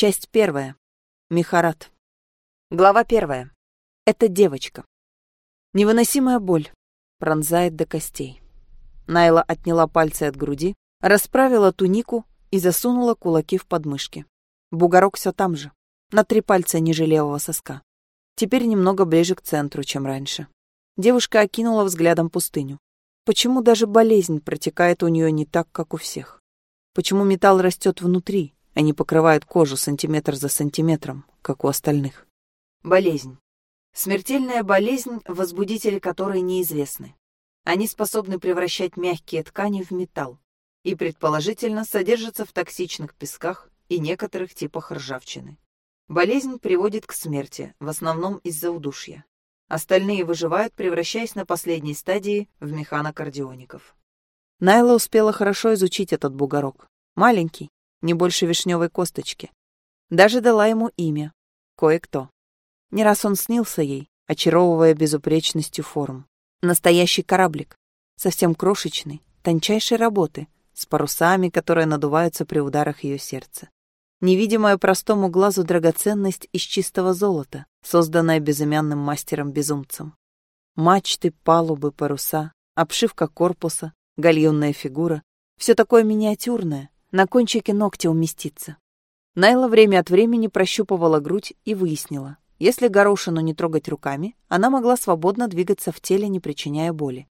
Часть первая. Михарат. Глава первая. Это девочка. Невыносимая боль пронзает до костей. Найла отняла пальцы от груди, расправила тунику и засунула кулаки в подмышки. Бугорок все там же, на три пальца ниже левого соска. Теперь немного ближе к центру, чем раньше. Девушка окинула взглядом пустыню. Почему даже болезнь протекает у нее не так, как у всех? Почему металл растет внутри, не покрывает кожу сантиметр за сантиметром, как у остальных? Болезнь. Смертельная болезнь, возбудители которой неизвестны. Они способны превращать мягкие ткани в металл и, предположительно, содержатся в токсичных песках и некоторых типах ржавчины. Болезнь приводит к смерти, в основном из-за удушья. Остальные выживают, превращаясь на последней стадии в механокардиоников. Найла успела хорошо изучить этот бугорок. Маленький, не больше вишневой косточки. Даже дала ему имя. Кое-кто. Не раз он снился ей, очаровывая безупречностью форм. Настоящий кораблик, совсем крошечный, тончайшей работы, с парусами, которые надуваются при ударах ее сердца. Невидимая простому глазу драгоценность из чистого золота, созданная безымянным мастером-безумцем. Мачты, палубы, паруса, обшивка корпуса, гальюнная фигура — все такое миниатюрное, на кончике ногтя уместится. Найла время от времени прощупывала грудь и выяснила, если горошину не трогать руками, она могла свободно двигаться в теле, не причиняя боли.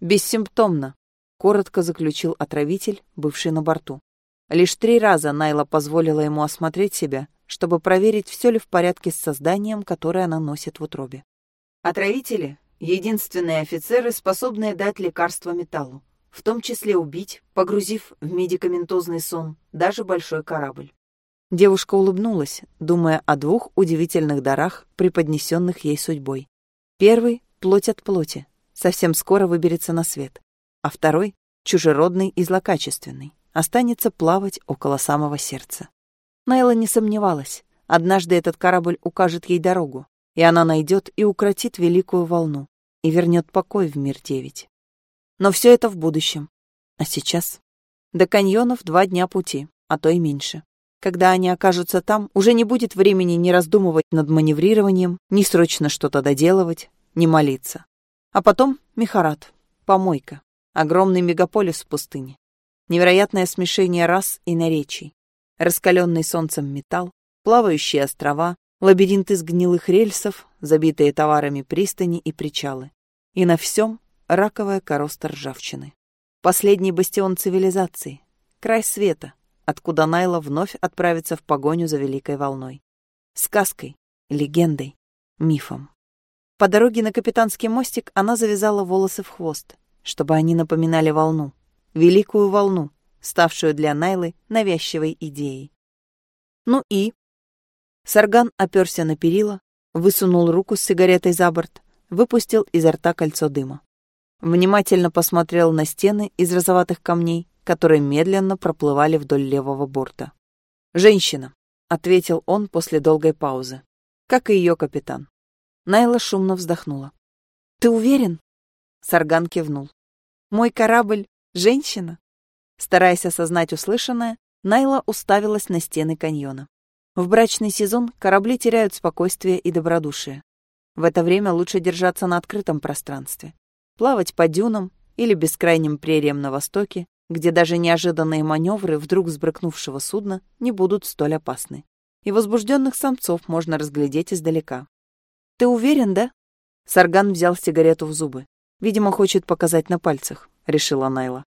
«Бессимптомно», — коротко заключил отравитель, бывший на борту. Лишь три раза Найла позволила ему осмотреть себя, чтобы проверить, все ли в порядке с созданием, которое она носит в утробе. Отравители — единственные офицеры, способные дать лекарство металлу, в том числе убить, погрузив в медикаментозный сон даже большой корабль. Девушка улыбнулась, думая о двух удивительных дарах, преподнесенных ей судьбой. Первый — плоть от плоти, совсем скоро выберется на свет. А второй — чужеродный и злокачественный, останется плавать около самого сердца. Найла не сомневалась. Однажды этот корабль укажет ей дорогу, и она найдет и укротит великую волну, и вернет покой в мир девять. Но все это в будущем. А сейчас? До каньонов два дня пути, а то и меньше. Когда они окажутся там, уже не будет времени ни раздумывать над маневрированием, ни срочно что-то доделывать, ни молиться. А потом Михарат, помойка, огромный мегаполис в пустыне. Невероятное смешение рас и наречий. Раскаленный солнцем металл, плавающие острова, лабиринт из гнилых рельсов, забитые товарами пристани и причалы. И на всем раковая короста ржавчины. Последний бастион цивилизации, край света, откуда Найла вновь отправится в погоню за великой волной. Сказкой, легендой, мифом. По дороге на капитанский мостик она завязала волосы в хвост, чтобы они напоминали волну, великую волну, ставшую для Найлы навязчивой идеей. Ну и... Сарган оперся на перила, высунул руку с сигаретой за борт, выпустил изо рта кольцо дыма. Внимательно посмотрел на стены из розоватых камней которые медленно проплывали вдоль левого борта. «Женщина», — ответил он после долгой паузы, как и ее капитан. Найла шумно вздохнула. «Ты уверен?» Сарган кивнул. «Мой корабль — женщина?» Стараясь осознать услышанное, Найла уставилась на стены каньона. В брачный сезон корабли теряют спокойствие и добродушие. В это время лучше держаться на открытом пространстве. Плавать по дюнам или бескрайним прериям на востоке, где даже неожиданные маневры вдруг сбрыкнувшего судна не будут столь опасны. И возбужденных самцов можно разглядеть издалека. «Ты уверен, да?» Сарган взял сигарету в зубы. «Видимо, хочет показать на пальцах», — решила Найла.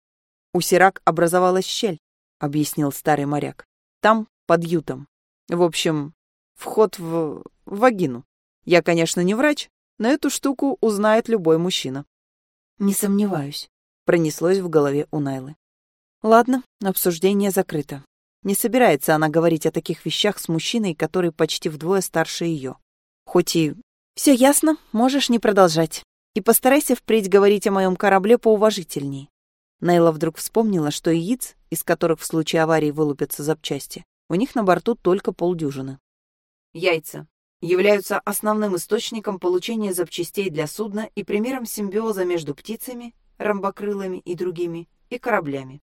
«У Сирак образовалась щель», — объяснил старый моряк. «Там, под ютом. В общем, вход в... в вагину. Я, конечно, не врач, но эту штуку узнает любой мужчина». «Не сомневаюсь», — пронеслось в голове у Найлы. Ладно, обсуждение закрыто. Не собирается она говорить о таких вещах с мужчиной, который почти вдвое старше ее. Хоть и... Все ясно, можешь не продолжать. И постарайся впредь говорить о моем корабле поуважительней. Найла вдруг вспомнила, что яиц, из которых в случае аварии вылупятся запчасти, у них на борту только полдюжины. Яйца являются основным источником получения запчастей для судна и примером симбиоза между птицами, ромбокрылыми и другими, и кораблями.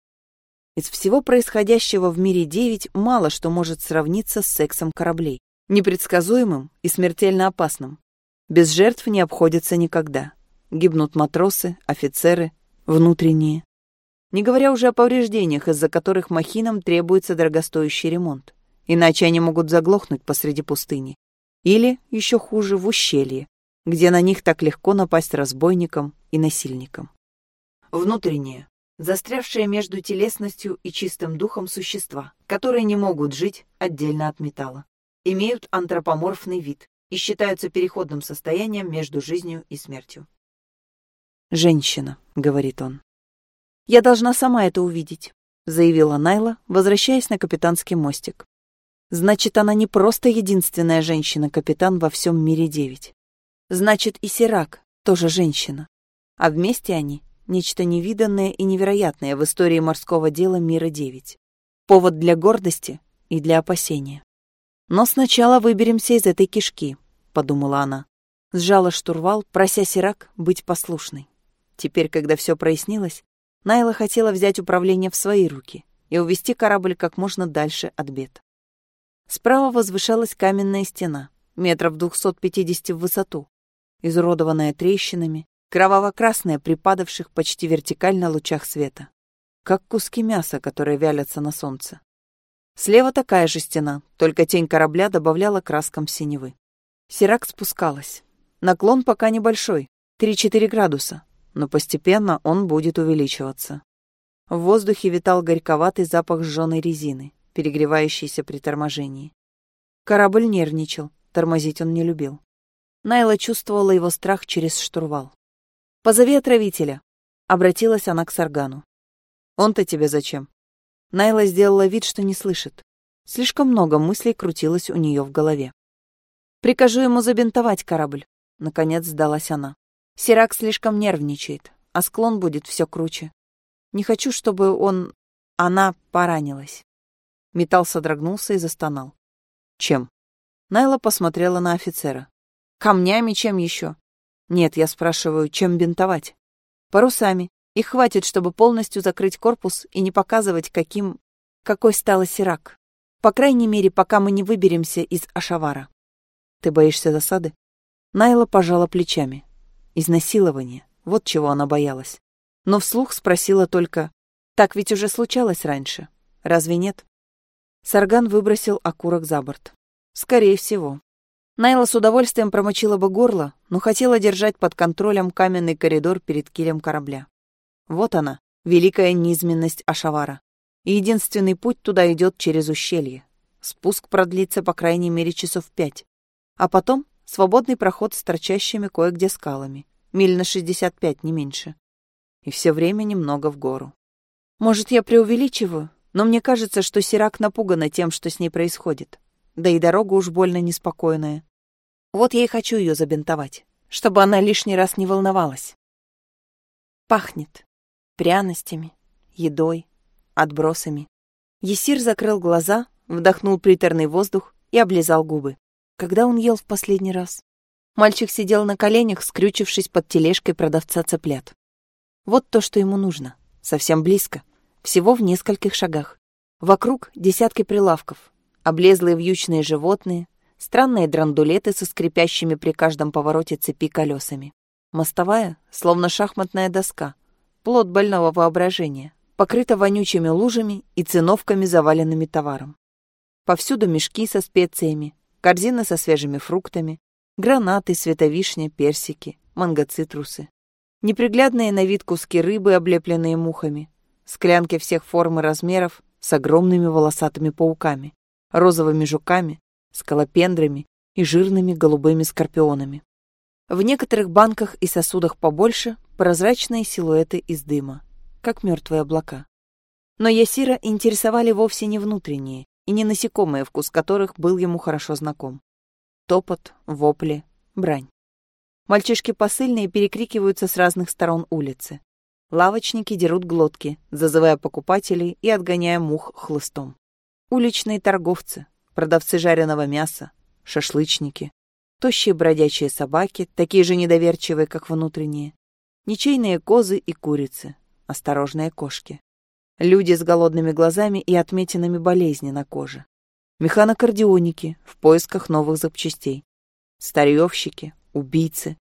Из всего происходящего в мире 9 мало что может сравниться с сексом кораблей. Непредсказуемым и смертельно опасным. Без жертв не обходится никогда. Гибнут матросы, офицеры, внутренние. Не говоря уже о повреждениях, из-за которых махинам требуется дорогостоящий ремонт. Иначе они могут заглохнуть посреди пустыни. Или, еще хуже, в ущелье, где на них так легко напасть разбойникам и насильникам. Внутренние застрявшие между телесностью и чистым духом существа, которые не могут жить отдельно от металла, имеют антропоморфный вид и считаются переходным состоянием между жизнью и смертью. «Женщина», — говорит он. «Я должна сама это увидеть», — заявила Найла, возвращаясь на капитанский мостик. «Значит, она не просто единственная женщина-капитан во всем мире девять. Значит, и Сирак тоже женщина. А вместе они нечто невиданное и невероятное в истории морского дела Мира-9. Повод для гордости и для опасения. «Но сначала выберемся из этой кишки», — подумала она. Сжала штурвал, прося Сирак быть послушной. Теперь, когда все прояснилось, Найла хотела взять управление в свои руки и увести корабль как можно дальше от бед. Справа возвышалась каменная стена, метров 250 в высоту, изуродованная трещинами, кроваво-красная при падавших почти вертикально лучах света, как куски мяса, которые вялятся на солнце. Слева такая же стена, только тень корабля добавляла краскам синевы. Сирак спускалась. Наклон пока небольшой, 3-4 градуса, но постепенно он будет увеличиваться. В воздухе витал горьковатый запах сжёной резины, перегревающийся при торможении. Корабль нервничал, тормозить он не любил. Найла чувствовала его страх через штурвал. «Позови отравителя», — обратилась она к Саргану. «Он-то тебе зачем?» Найла сделала вид, что не слышит. Слишком много мыслей крутилось у нее в голове. «Прикажу ему забинтовать корабль», — наконец сдалась она. «Сирак слишком нервничает, а склон будет все круче. Не хочу, чтобы он... она поранилась». Металл содрогнулся и застонал. «Чем?» Найла посмотрела на офицера. «Камнями чем еще? Нет, я спрашиваю, чем бинтовать? Парусами. Их хватит, чтобы полностью закрыть корпус и не показывать, каким... какой стала Сирак. По крайней мере, пока мы не выберемся из Ашавара. Ты боишься засады? Найла пожала плечами. Изнасилование. Вот чего она боялась. Но вслух спросила только, так ведь уже случалось раньше. Разве нет? Сарган выбросил окурок за борт. Скорее всего. Найла с удовольствием промочила бы горло, но хотела держать под контролем каменный коридор перед килем корабля. Вот она, великая низменность Ашавара. И единственный путь туда идет через ущелье. Спуск продлится по крайней мере часов пять. А потом свободный проход с торчащими кое-где скалами. Миль на 65, не меньше. И все время немного в гору. Может, я преувеличиваю, но мне кажется, что Сирак напугана тем, что с ней происходит. Да и дорога уж больно неспокойная. Вот я и хочу ее забинтовать, чтобы она лишний раз не волновалась. Пахнет пряностями, едой, отбросами. Есир закрыл глаза, вдохнул приторный воздух и облизал губы. Когда он ел в последний раз? Мальчик сидел на коленях, скрючившись под тележкой продавца цыплят. Вот то, что ему нужно. Совсем близко. Всего в нескольких шагах. Вокруг десятки прилавков. Облезлые вьючные животные, странные драндулеты со скрипящими при каждом повороте цепи колесами. Мостовая, словно шахматная доска, плод больного воображения, покрыта вонючими лужами и циновками, заваленными товаром. Повсюду мешки со специями, корзины со свежими фруктами, гранаты, световишня, персики, мангоцитрусы. Неприглядные на вид куски рыбы, облепленные мухами, склянки всех форм и размеров с огромными волосатыми пауками, розовыми жуками, скалопендрами и жирными голубыми скорпионами. В некоторых банках и сосудах побольше прозрачные силуэты из дыма, как мертвые облака. Но Ясира интересовали вовсе не внутренние и не насекомые, вкус которых был ему хорошо знаком. Топот, вопли, брань. Мальчишки посыльные перекрикиваются с разных сторон улицы. Лавочники дерут глотки, зазывая покупателей и отгоняя мух хлыстом. Уличные торговцы, продавцы жареного мяса, шашлычники, тощие бродячие собаки, такие же недоверчивые, как внутренние, ничейные козы и курицы, осторожные кошки. Люди с голодными глазами и отметинами болезни на коже. Механокардионики в поисках новых запчастей. Старьевщики, убийцы,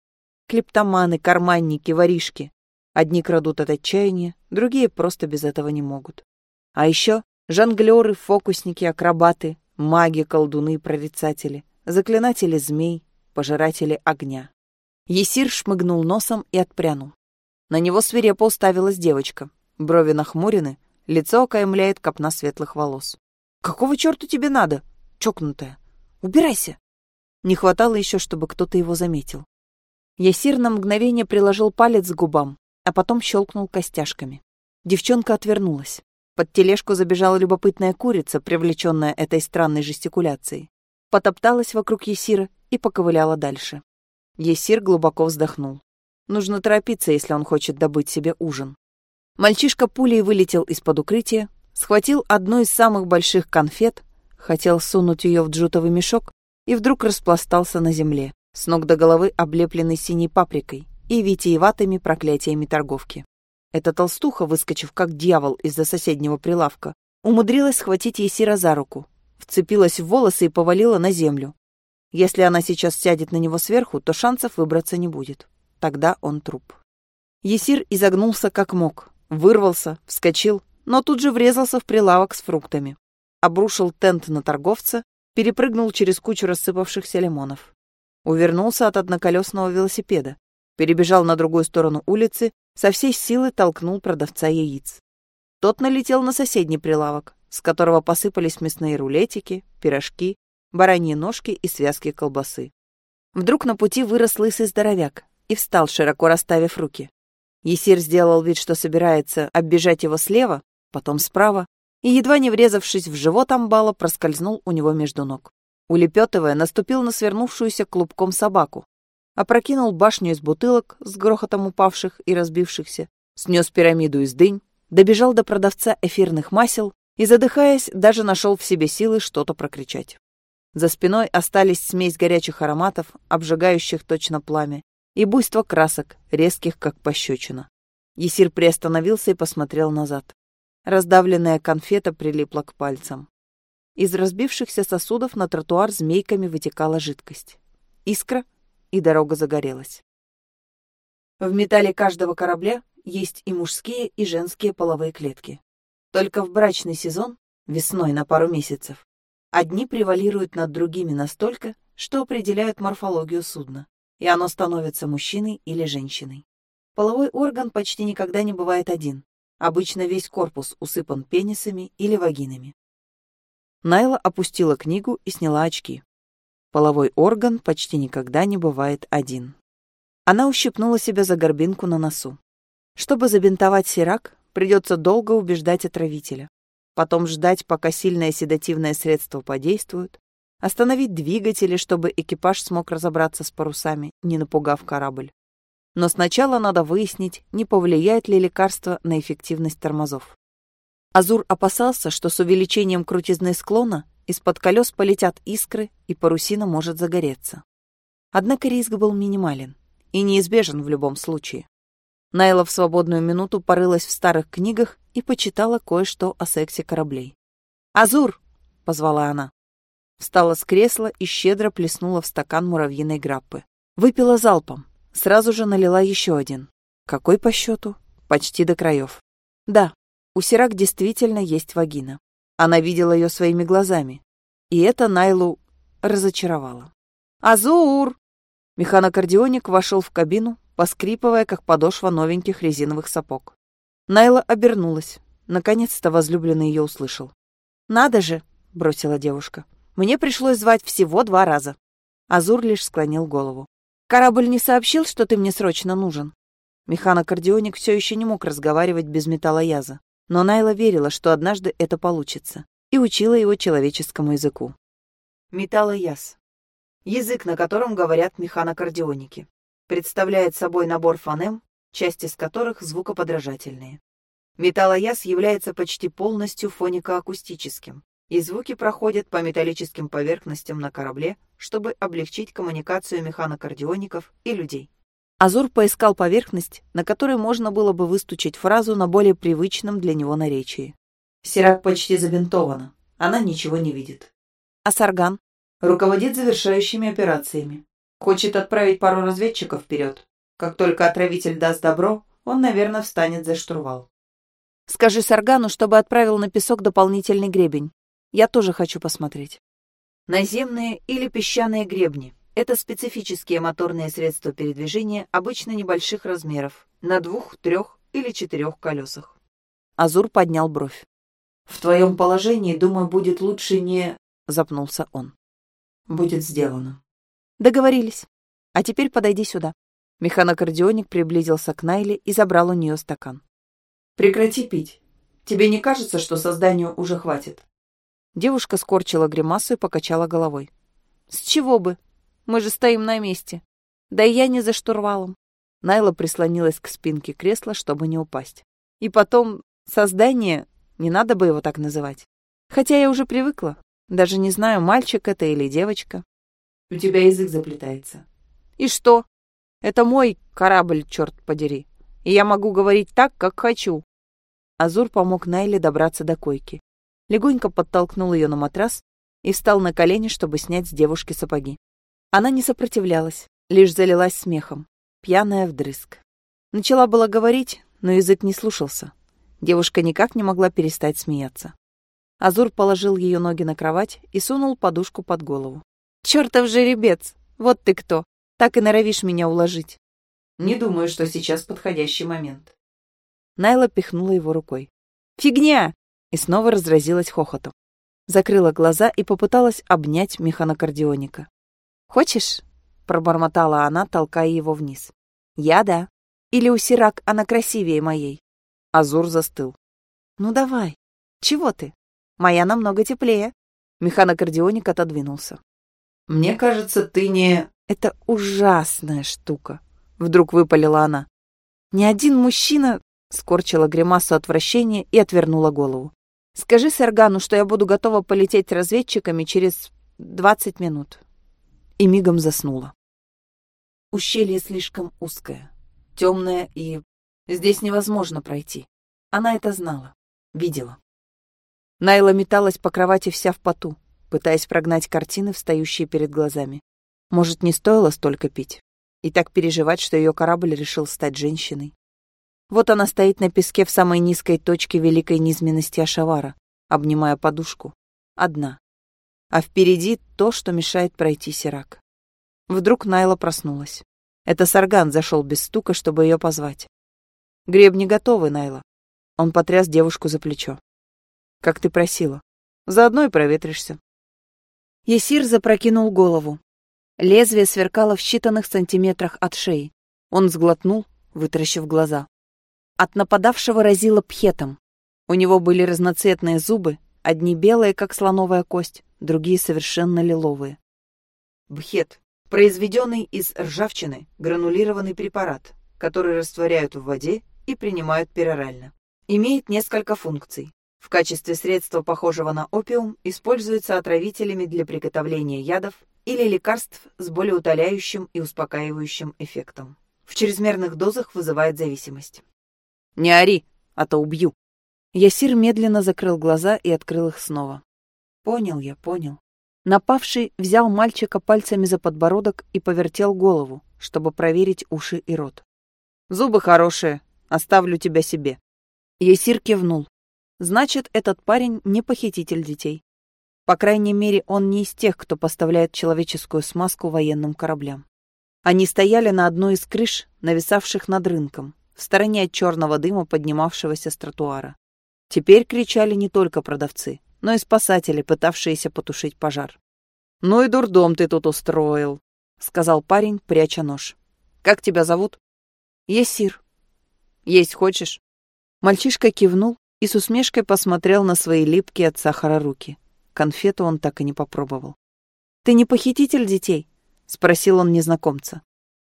клептоманы, карманники, воришки. Одни крадут от отчаяния, другие просто без этого не могут. А еще жонглеры, фокусники, акробаты, маги, колдуны, прорицатели, заклинатели змей, пожиратели огня. Есир шмыгнул носом и отпрянул. На него свирепо уставилась девочка. Брови нахмурены, лицо окаймляет копна светлых волос. «Какого черта тебе надо, чокнутая? Убирайся!» Не хватало еще, чтобы кто-то его заметил. Ясир на мгновение приложил палец к губам, а потом щелкнул костяшками. Девчонка отвернулась. Под тележку забежала любопытная курица, привлеченная этой странной жестикуляцией. Потопталась вокруг Есира и поковыляла дальше. Есир глубоко вздохнул. Нужно торопиться, если он хочет добыть себе ужин. Мальчишка пулей вылетел из-под укрытия, схватил одну из самых больших конфет, хотел сунуть ее в джутовый мешок и вдруг распластался на земле, с ног до головы облепленный синей паприкой и витиеватыми проклятиями торговки. Эта толстуха, выскочив как дьявол из-за соседнего прилавка, умудрилась схватить Есира за руку, вцепилась в волосы и повалила на землю. Если она сейчас сядет на него сверху, то шансов выбраться не будет. Тогда он труп. Есир изогнулся как мог, вырвался, вскочил, но тут же врезался в прилавок с фруктами. Обрушил тент на торговца, перепрыгнул через кучу рассыпавшихся лимонов. Увернулся от одноколесного велосипеда, перебежал на другую сторону улицы, со всей силы толкнул продавца яиц. Тот налетел на соседний прилавок, с которого посыпались мясные рулетики, пирожки, бараньи ножки и связки колбасы. Вдруг на пути вырос лысый здоровяк и встал, широко расставив руки. Есир сделал вид, что собирается оббежать его слева, потом справа, и, едва не врезавшись в живот амбала, проскользнул у него между ног. Улепетывая, наступил на свернувшуюся клубком собаку, опрокинул башню из бутылок с грохотом упавших и разбившихся, снес пирамиду из дынь, добежал до продавца эфирных масел и, задыхаясь, даже нашел в себе силы что-то прокричать. За спиной остались смесь горячих ароматов, обжигающих точно пламя, и буйство красок, резких, как пощечина. Есир приостановился и посмотрел назад. Раздавленная конфета прилипла к пальцам. Из разбившихся сосудов на тротуар змейками вытекала жидкость. Искра, и дорога загорелась. В металле каждого корабля есть и мужские, и женские половые клетки. Только в брачный сезон, весной на пару месяцев, одни превалируют над другими настолько, что определяют морфологию судна, и оно становится мужчиной или женщиной. Половой орган почти никогда не бывает один. Обычно весь корпус усыпан пенисами или вагинами. Найла опустила книгу и сняла очки. Половой орган почти никогда не бывает один. Она ущипнула себя за горбинку на носу. Чтобы забинтовать сирак, придется долго убеждать отравителя. Потом ждать, пока сильное седативное средство подействует, остановить двигатели, чтобы экипаж смог разобраться с парусами, не напугав корабль. Но сначала надо выяснить, не повлияет ли лекарство на эффективность тормозов. Азур опасался, что с увеличением крутизны склона из-под колес полетят искры, и парусина может загореться. Однако риск был минимален и неизбежен в любом случае. Найла в свободную минуту порылась в старых книгах и почитала кое-что о сексе кораблей. «Азур!» — позвала она. Встала с кресла и щедро плеснула в стакан муравьиной граппы. Выпила залпом, Сразу же налила еще один. Какой по счету? Почти до краев. Да, у Сирак действительно есть вагина. Она видела ее своими глазами. И это Найлу разочаровало. «Азур!» Механокардионик вошел в кабину, поскрипывая, как подошва новеньких резиновых сапог. Найла обернулась. Наконец-то возлюбленный ее услышал. «Надо же!» — бросила девушка. «Мне пришлось звать всего два раза». Азур лишь склонил голову. Корабль не сообщил, что ты мне срочно нужен. Механокардионик все еще не мог разговаривать без металлояза, но Найла верила, что однажды это получится, и учила его человеческому языку. Металлояз. Язык, на котором говорят механокардионики. Представляет собой набор фонем, части из которых звукоподражательные. Металлояз является почти полностью фонико-акустическим, и звуки проходят по металлическим поверхностям на корабле, чтобы облегчить коммуникацию механокардиоников и людей. Азур поискал поверхность, на которой можно было бы выстучить фразу на более привычном для него наречии. Сирак почти забинтована. Она ничего не видит. А Сарган? Руководит завершающими операциями. Хочет отправить пару разведчиков вперед. Как только отравитель даст добро, он, наверное, встанет за штурвал. Скажи Саргану, чтобы отправил на песок дополнительный гребень. Я тоже хочу посмотреть. Наземные или песчаные гребни – это специфические моторные средства передвижения обычно небольших размеров, на двух, трех или четырех колесах. Азур поднял бровь. «В твоем положении, думаю, будет лучше не...» — запнулся он. «Будет сделано». «Договорились. А теперь подойди сюда». Механокардионик приблизился к Найле и забрал у нее стакан. Прекрати пить. Тебе не кажется, что созданию уже хватит?» Девушка скорчила гримасу и покачала головой. «С чего бы? Мы же стоим на месте. Да и я не за штурвалом». Найла прислонилась к спинке кресла, чтобы не упасть. «И потом, создание, не надо бы его так называть. Хотя я уже привыкла. Даже не знаю, мальчик это или девочка». «У тебя язык заплетается». «И что? Это мой корабль, черт подери и я могу говорить так, как хочу». Азур помог Найле добраться до койки. Легонько подтолкнул ее на матрас и встал на колени, чтобы снять с девушки сапоги. Она не сопротивлялась, лишь залилась смехом, пьяная вдрызг. Начала было говорить, но язык не слушался. Девушка никак не могла перестать смеяться. Азур положил ее ноги на кровать и сунул подушку под голову. «Чёртов жеребец! Вот ты кто! Так и норовишь меня уложить!» Не думаю, что сейчас подходящий момент. Найла пихнула его рукой. «Фигня!» И снова разразилась хохотом. Закрыла глаза и попыталась обнять механокардионика. «Хочешь?» — пробормотала она, толкая его вниз. «Я да. Или у Сирак она красивее моей?» Азур застыл. «Ну давай. Чего ты? Моя намного теплее». Механокардионик отодвинулся. «Мне кажется, ты не...» «Это ужасная штука», Вдруг выпалила она. Ни один мужчина скорчила гримасу отвращения и отвернула голову. Скажи Саргану, что я буду готова полететь разведчиками через двадцать минут. И мигом заснула. Ущелье слишком узкое, темное и здесь невозможно пройти. Она это знала, видела. Найла металась по кровати вся в поту, пытаясь прогнать картины, встающие перед глазами. Может, не стоило столько пить? и так переживать, что ее корабль решил стать женщиной. Вот она стоит на песке в самой низкой точке великой низменности Ашавара, обнимая подушку. Одна. А впереди то, что мешает пройти Сирак. Вдруг Найла проснулась. Это Сарган зашел без стука, чтобы ее позвать. «Гребни готовы, Найла». Он потряс девушку за плечо. «Как ты просила. Заодно и проветришься». Есир запрокинул голову, Лезвие сверкало в считанных сантиметрах от шеи. Он сглотнул, вытаращив глаза. От нападавшего разило пхетом. У него были разноцветные зубы, одни белые, как слоновая кость, другие совершенно лиловые. Бхет – произведенный из ржавчины гранулированный препарат, который растворяют в воде и принимают перорально. Имеет несколько функций. В качестве средства, похожего на опиум, используется отравителями для приготовления ядов или лекарств с болеутоляющим и успокаивающим эффектом. В чрезмерных дозах вызывает зависимость. «Не ори, а то убью!» Ясир медленно закрыл глаза и открыл их снова. «Понял я, понял». Напавший взял мальчика пальцами за подбородок и повертел голову, чтобы проверить уши и рот. «Зубы хорошие, оставлю тебя себе». Ясир кивнул. «Значит, этот парень не похититель детей. По крайней мере, он не из тех, кто поставляет человеческую смазку военным кораблям. Они стояли на одной из крыш, нависавших над рынком, в стороне от черного дыма, поднимавшегося с тротуара. Теперь кричали не только продавцы, но и спасатели, пытавшиеся потушить пожар. «Ну и дурдом ты тут устроил», — сказал парень, пряча нож. «Как тебя зовут?» «Есир». «Есть хочешь?» Мальчишка кивнул и с усмешкой посмотрел на свои липкие от сахара руки. Конфету он так и не попробовал. «Ты не похититель детей?» — спросил он незнакомца.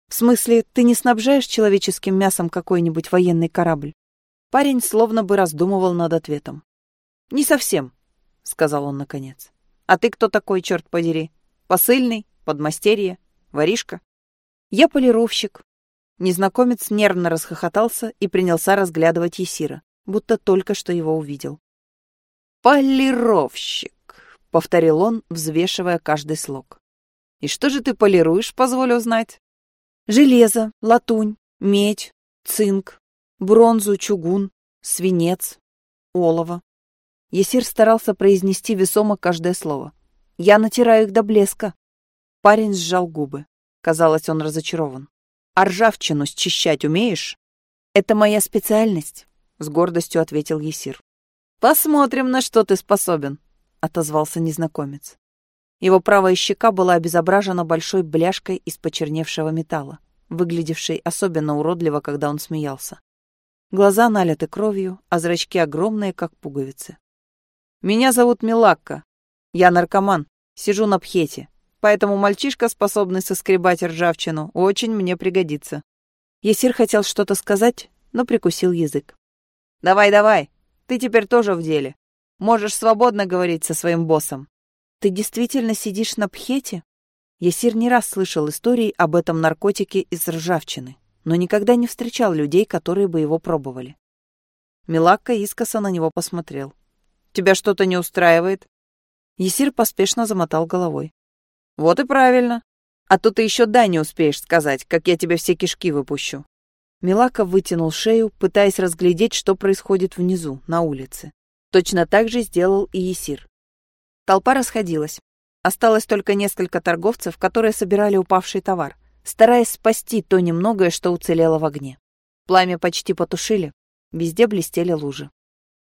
«В смысле, ты не снабжаешь человеческим мясом какой-нибудь военный корабль?» Парень словно бы раздумывал над ответом. «Не совсем», — сказал он наконец. «А ты кто такой, черт подери? Посыльный? Подмастерье? Воришка?» «Я полировщик». Незнакомец нервно расхохотался и принялся разглядывать Есира, будто только что его увидел. «Полировщик», — повторил он, взвешивая каждый слог. «И что же ты полируешь, позволю узнать?» «Железо, латунь, медь, цинк, бронзу, чугун, свинец, олово». Есир старался произнести весомо каждое слово. «Я натираю их до блеска». Парень сжал губы. Казалось, он разочарован. «А ржавчину счищать умеешь?» «Это моя специальность», — с гордостью ответил Есир. «Посмотрим, на что ты способен», — отозвался незнакомец. Его правая щека была обезображена большой бляшкой из почерневшего металла, выглядевшей особенно уродливо, когда он смеялся. Глаза налиты кровью, а зрачки огромные, как пуговицы. «Меня зовут Милакка. Я наркоман, сижу на пхете, поэтому мальчишка, способный соскребать ржавчину, очень мне пригодится». Есир хотел что-то сказать, но прикусил язык. «Давай, давай, ты теперь тоже в деле. Можешь свободно говорить со своим боссом. Ты действительно сидишь на пхете? Ясир не раз слышал истории об этом наркотике из ржавчины, но никогда не встречал людей, которые бы его пробовали. Милакка искоса на него посмотрел. «Тебя что-то не устраивает?» Есир поспешно замотал головой. «Вот и правильно. А то ты еще да не успеешь сказать, как я тебе все кишки выпущу. Милака вытянул шею, пытаясь разглядеть, что происходит внизу, на улице. Точно так же сделал и Есир. Толпа расходилась. Осталось только несколько торговцев, которые собирали упавший товар, стараясь спасти то немногое, что уцелело в огне. Пламя почти потушили, везде блестели лужи.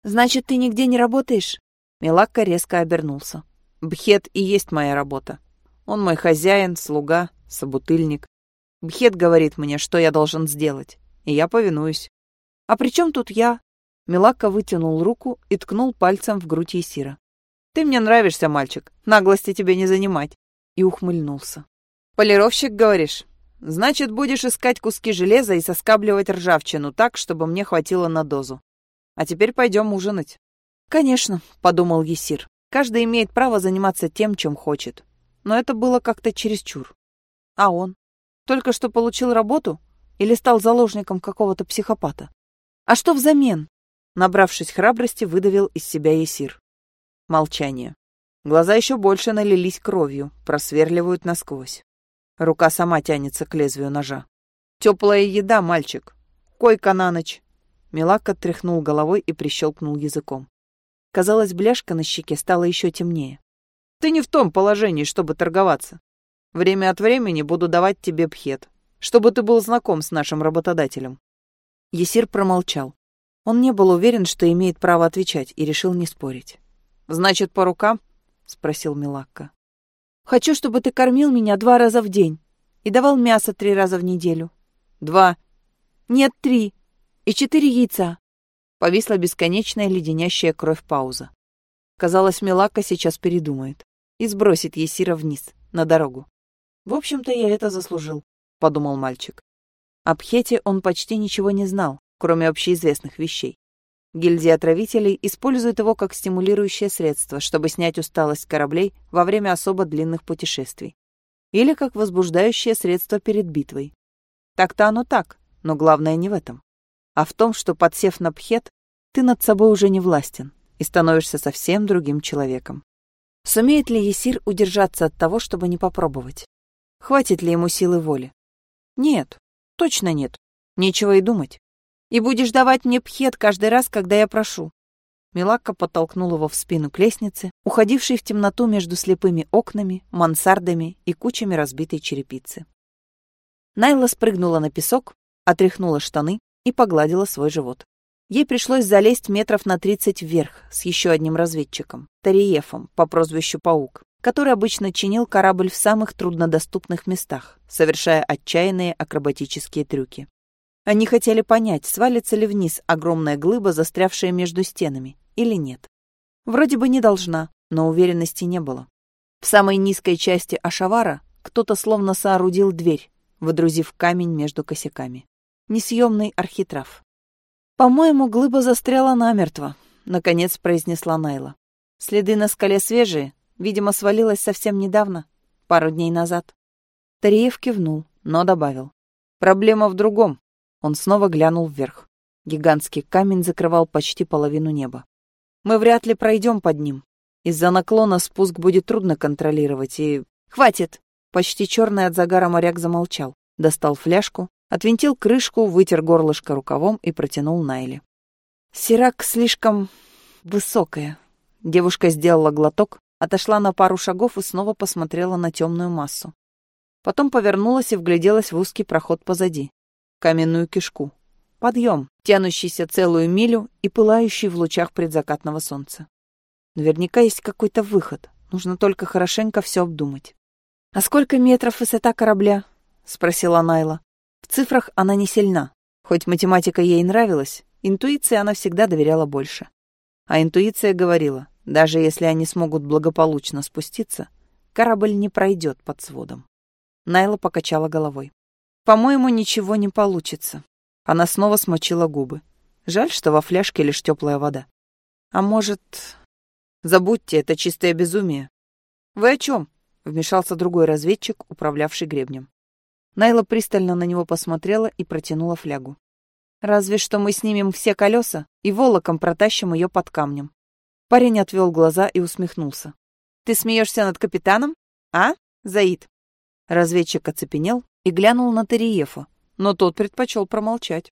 «Значит, ты нигде не работаешь?» Милакка резко обернулся. «Бхет и есть моя работа. Он мой хозяин, слуга, собутыльник. Бхет говорит мне, что я должен сделать и я повинуюсь. А при чем тут я? Милака вытянул руку и ткнул пальцем в грудь Есира. Ты мне нравишься, мальчик, наглости тебе не занимать. И ухмыльнулся. Полировщик, говоришь? Значит, будешь искать куски железа и соскабливать ржавчину так, чтобы мне хватило на дозу. А теперь пойдем ужинать. Конечно, подумал Есир. Каждый имеет право заниматься тем, чем хочет. Но это было как-то чересчур. А он? Только что получил работу или стал заложником какого-то психопата? А что взамен? Набравшись храбрости, выдавил из себя Есир. Молчание. Глаза еще больше налились кровью, просверливают насквозь. Рука сама тянется к лезвию ножа. Теплая еда, мальчик. Койка на ночь. Милак тряхнул головой и прищелкнул языком. Казалось, бляшка на щеке стала еще темнее. Ты не в том положении, чтобы торговаться. Время от времени буду давать тебе пхет чтобы ты был знаком с нашим работодателем». Есир промолчал. Он не был уверен, что имеет право отвечать, и решил не спорить. «Значит, по рукам?» — спросил Милакка. «Хочу, чтобы ты кормил меня два раза в день и давал мясо три раза в неделю». «Два». «Нет, три. И четыре яйца». Повисла бесконечная леденящая кровь пауза. Казалось, Милакка сейчас передумает и сбросит Есира вниз, на дорогу. В общем-то, я это заслужил. — подумал мальчик. О Пхете он почти ничего не знал, кроме общеизвестных вещей. Гильдия отравителей использует его как стимулирующее средство, чтобы снять усталость кораблей во время особо длинных путешествий. Или как возбуждающее средство перед битвой. Так-то оно так, но главное не в этом. А в том, что, подсев на Пхет, ты над собой уже не властен и становишься совсем другим человеком. Сумеет ли Есир удержаться от того, чтобы не попробовать? Хватит ли ему силы воли? Нет, точно нет. Нечего и думать. И будешь давать мне пхет каждый раз, когда я прошу. Милакка подтолкнул его в спину к лестнице, уходившей в темноту между слепыми окнами, мансардами и кучами разбитой черепицы. Найла спрыгнула на песок, отряхнула штаны и погладила свой живот. Ей пришлось залезть метров на тридцать вверх с еще одним разведчиком, Тариефом по прозвищу Паук который обычно чинил корабль в самых труднодоступных местах, совершая отчаянные акробатические трюки. Они хотели понять, свалится ли вниз огромная глыба, застрявшая между стенами, или нет. Вроде бы не должна, но уверенности не было. В самой низкой части Ашавара кто-то словно соорудил дверь, выдрузив камень между косяками. Несъемный архитрав. «По-моему, глыба застряла намертво», — наконец произнесла Найла. «Следы на скале свежие, Видимо, свалилась совсем недавно, пару дней назад. Тариев кивнул, но добавил. Проблема в другом. Он снова глянул вверх. Гигантский камень закрывал почти половину неба. Мы вряд ли пройдем под ним. Из-за наклона спуск будет трудно контролировать, и... Хватит! Почти черный от загара моряк замолчал. Достал фляжку, отвинтил крышку, вытер горлышко рукавом и протянул Найли. Сирак слишком высокая. Девушка сделала глоток, отошла на пару шагов и снова посмотрела на темную массу. Потом повернулась и вгляделась в узкий проход позади. Каменную кишку. Подъем, тянущийся целую милю и пылающий в лучах предзакатного солнца. Наверняка есть какой-то выход. Нужно только хорошенько все обдумать. «А сколько метров высота корабля?» — спросила Найла. В цифрах она не сильна. Хоть математика ей нравилась, интуиции она всегда доверяла больше. А интуиция говорила, даже если они смогут благополучно спуститься, корабль не пройдет под сводом. Найла покачала головой. «По-моему, ничего не получится». Она снова смочила губы. Жаль, что во фляжке лишь теплая вода. «А может...» «Забудьте, это чистое безумие». «Вы о чем?» — вмешался другой разведчик, управлявший гребнем. Найла пристально на него посмотрела и протянула флягу. «Разве что мы снимем все колеса и волоком протащим ее под камнем». Парень отвел глаза и усмехнулся. «Ты смеешься над капитаном? А, Заид?» Разведчик оцепенел и глянул на Тариефа, но тот предпочел промолчать.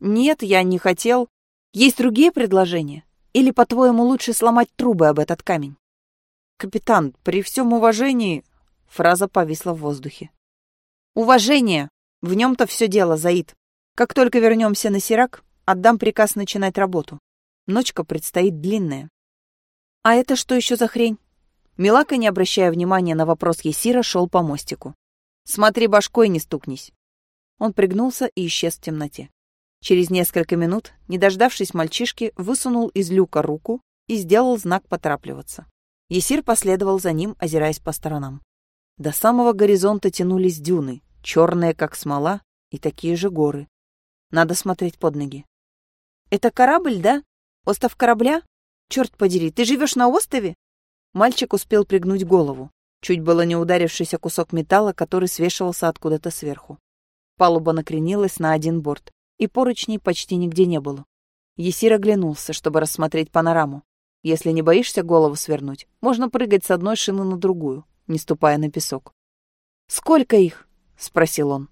«Нет, я не хотел. Есть другие предложения? Или, по-твоему, лучше сломать трубы об этот камень?» «Капитан, при всем уважении...» Фраза повисла в воздухе. «Уважение! В нем-то все дело, Заид. Как только вернемся на Сирак, отдам приказ начинать работу. Ночка предстоит длинная». «А это что еще за хрень?» Милака, не обращая внимания на вопрос Есира, шел по мостику. «Смотри, башкой не стукнись». Он пригнулся и исчез в темноте. Через несколько минут, не дождавшись мальчишки, высунул из люка руку и сделал знак поторапливаться. Есир последовал за ним, озираясь по сторонам. До самого горизонта тянулись дюны, черные, как смола, и такие же горы. Надо смотреть под ноги. «Это корабль, да? Остов корабля? Черт подери, ты живешь на острове?» Мальчик успел пригнуть голову, чуть было не ударившийся кусок металла, который свешивался откуда-то сверху. Палуба накренилась на один борт, и поручней почти нигде не было. Есир оглянулся, чтобы рассмотреть панораму. Если не боишься голову свернуть, можно прыгать с одной шины на другую, не ступая на песок. «Сколько их?» — спросил он.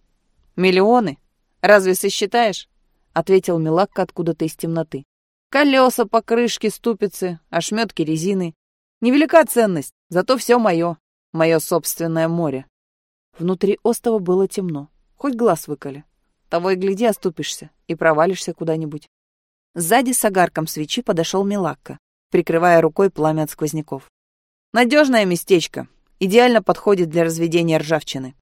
«Миллионы. Разве сосчитаешь?» — ответил Милакка откуда-то из темноты. «Колеса, покрышки, ступицы, ошметки резины. Невелика ценность, зато все мое, мое собственное море. Внутри остова было темно, хоть глаз выколи. Того и гляди, оступишься и провалишься куда-нибудь. Сзади с огарком свечи подошел Милакка, прикрывая рукой пламя от сквозняков. Надежное местечко, идеально подходит для разведения ржавчины.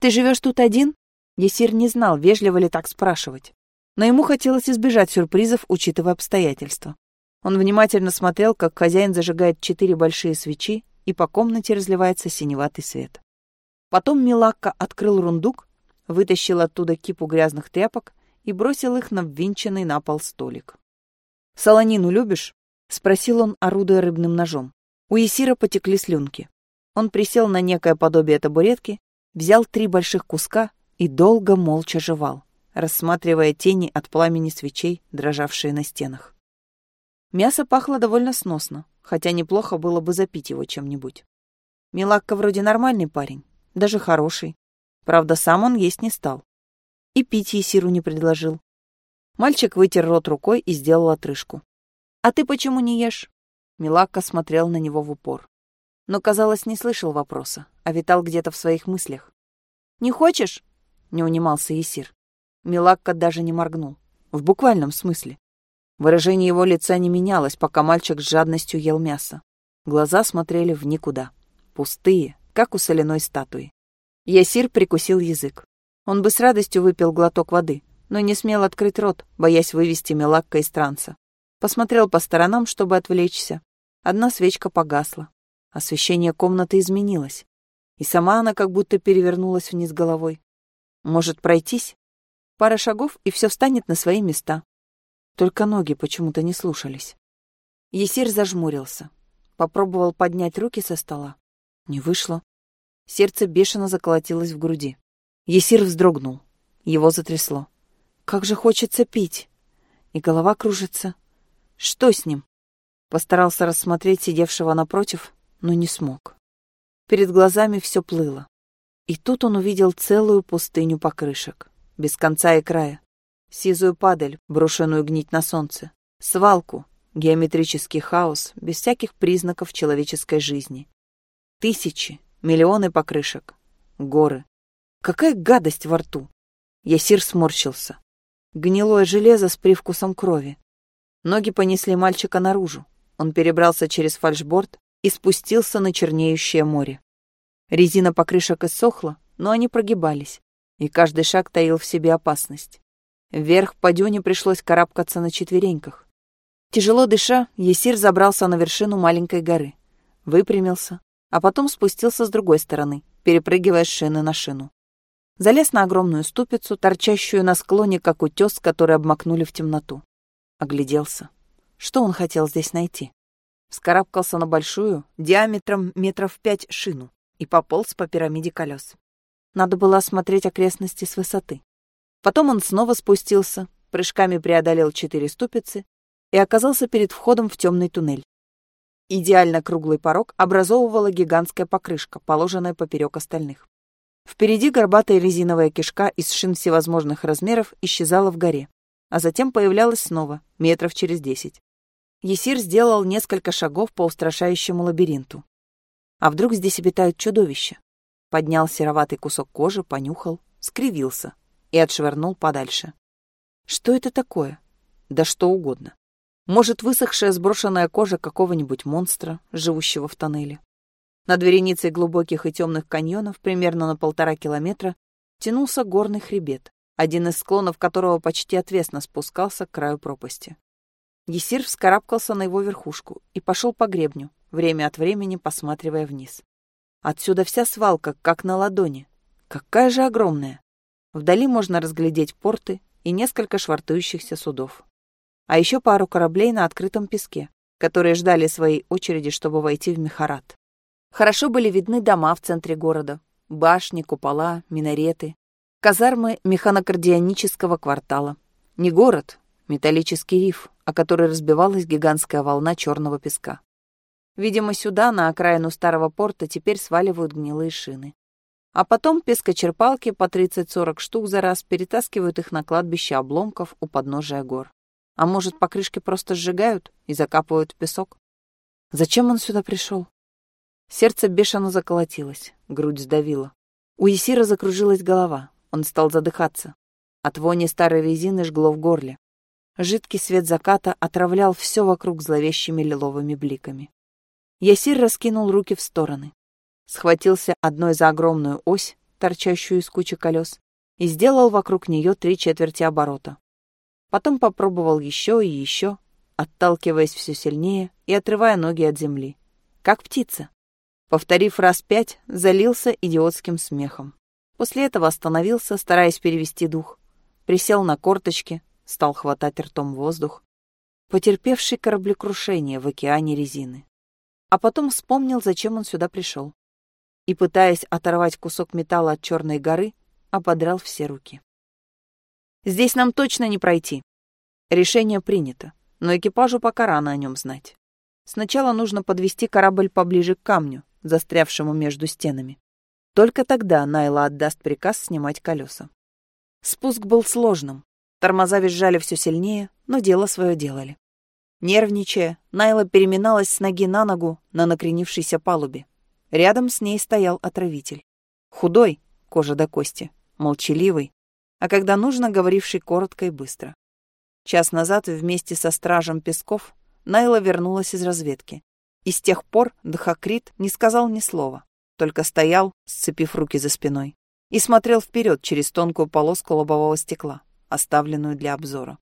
Ты живешь тут один? Есир не знал, вежливо ли так спрашивать. Но ему хотелось избежать сюрпризов, учитывая обстоятельства. Он внимательно смотрел, как хозяин зажигает четыре большие свечи, и по комнате разливается синеватый свет. Потом Милакка открыл рундук, вытащил оттуда кипу грязных тряпок и бросил их на ввинченный на пол столик. «Солонину любишь?» — спросил он, орудуя рыбным ножом. У Есира потекли слюнки. Он присел на некое подобие табуретки, взял три больших куска и долго молча жевал, рассматривая тени от пламени свечей, дрожавшие на стенах. Мясо пахло довольно сносно, хотя неплохо было бы запить его чем-нибудь. Милакка вроде нормальный парень, даже хороший. Правда, сам он есть не стал. И пить Есиру не предложил. Мальчик вытер рот рукой и сделал отрыжку. «А ты почему не ешь?» Милакка смотрел на него в упор. Но, казалось, не слышал вопроса, а витал где-то в своих мыслях. «Не хочешь?» — не унимался Есир. Милакка даже не моргнул. В буквальном смысле. Выражение его лица не менялось, пока мальчик с жадностью ел мясо. Глаза смотрели в никуда. Пустые, как у соляной статуи. Ясир прикусил язык. Он бы с радостью выпил глоток воды, но не смел открыть рот, боясь вывести Мелакка из транса. Посмотрел по сторонам, чтобы отвлечься. Одна свечка погасла. Освещение комнаты изменилось. И сама она как будто перевернулась вниз головой. Может, пройтись? Пара шагов, и все встанет на свои места. Только ноги почему-то не слушались. Есир зажмурился. Попробовал поднять руки со стола. Не вышло. Сердце бешено заколотилось в груди. Есир вздрогнул. Его затрясло. Как же хочется пить. И голова кружится. Что с ним? Постарался рассмотреть сидевшего напротив, но не смог. Перед глазами все плыло. И тут он увидел целую пустыню покрышек, без конца и края. Сизую падаль, брошенную гнить на солнце. Свалку, геометрический хаос, без всяких признаков человеческой жизни. Тысячи, миллионы покрышек. Горы. Какая гадость во рту! Ясир сморщился. Гнилое железо с привкусом крови. Ноги понесли мальчика наружу. Он перебрался через фальшборд и спустился на чернеющее море. Резина покрышек иссохла, но они прогибались, и каждый шаг таил в себе опасность. Вверх по дюне пришлось карабкаться на четвереньках. Тяжело дыша, Есир забрался на вершину маленькой горы, выпрямился, а потом спустился с другой стороны, перепрыгивая с шины на шину. Залез на огромную ступицу, торчащую на склоне, как утес, который обмакнули в темноту. Огляделся. Что он хотел здесь найти? Вскарабкался на большую, диаметром метров пять шину и пополз по пирамиде колес. Надо было осмотреть окрестности с высоты. Потом он снова спустился, прыжками преодолел четыре ступицы и оказался перед входом в темный туннель. Идеально круглый порог образовывала гигантская покрышка, положенная поперек остальных. Впереди горбатая резиновая кишка из шин всевозможных размеров исчезала в горе, а затем появлялась снова, метров через десять. Есир сделал несколько шагов по устрашающему лабиринту. А вдруг здесь обитают чудовища? Поднял сероватый кусок кожи, понюхал, скривился и отшвырнул подальше. Что это такое? Да что угодно. Может, высохшая сброшенная кожа какого-нибудь монстра, живущего в тоннеле. Над вереницей глубоких и темных каньонов, примерно на полтора километра, тянулся горный хребет, один из склонов которого почти отвесно спускался к краю пропасти. Есир вскарабкался на его верхушку и пошел по гребню, время от времени посматривая вниз. Отсюда вся свалка, как на ладони. Какая же огромная! Вдали можно разглядеть порты и несколько швартующихся судов. А еще пару кораблей на открытом песке, которые ждали своей очереди, чтобы войти в Мехарат. Хорошо были видны дома в центре города, башни, купола, минареты, казармы механокардионического квартала. Не город, металлический риф, о который разбивалась гигантская волна черного песка. Видимо, сюда, на окраину старого порта, теперь сваливают гнилые шины. А потом пескочерпалки по 30-40 штук за раз перетаскивают их на кладбище обломков у подножия гор. А может, покрышки просто сжигают и закапывают в песок? Зачем он сюда пришел? Сердце бешено заколотилось, грудь сдавила. У Есира закружилась голова, он стал задыхаться. От вони старой резины жгло в горле. Жидкий свет заката отравлял все вокруг зловещими лиловыми бликами. Ясир раскинул руки в стороны, схватился одной за огромную ось, торчащую из кучи колес, и сделал вокруг нее три четверти оборота. Потом попробовал еще и еще, отталкиваясь все сильнее и отрывая ноги от земли. Как птица. Повторив раз пять, залился идиотским смехом. После этого остановился, стараясь перевести дух. Присел на корточки, стал хватать ртом воздух. Потерпевший кораблекрушение в океане резины а потом вспомнил, зачем он сюда пришел. И, пытаясь оторвать кусок металла от черной горы, ободрал все руки. «Здесь нам точно не пройти. Решение принято, но экипажу пока рано о нем знать. Сначала нужно подвести корабль поближе к камню, застрявшему между стенами. Только тогда Найла отдаст приказ снимать колеса. Спуск был сложным. Тормоза визжали все сильнее, но дело свое делали. Нервничая, Найла переминалась с ноги на ногу на накренившейся палубе. Рядом с ней стоял отравитель. Худой, кожа до кости, молчаливый, а когда нужно, говоривший коротко и быстро. Час назад вместе со стражем Песков Найла вернулась из разведки. И с тех пор Дхакрит не сказал ни слова, только стоял, сцепив руки за спиной, и смотрел вперед через тонкую полоску лобового стекла, оставленную для обзора.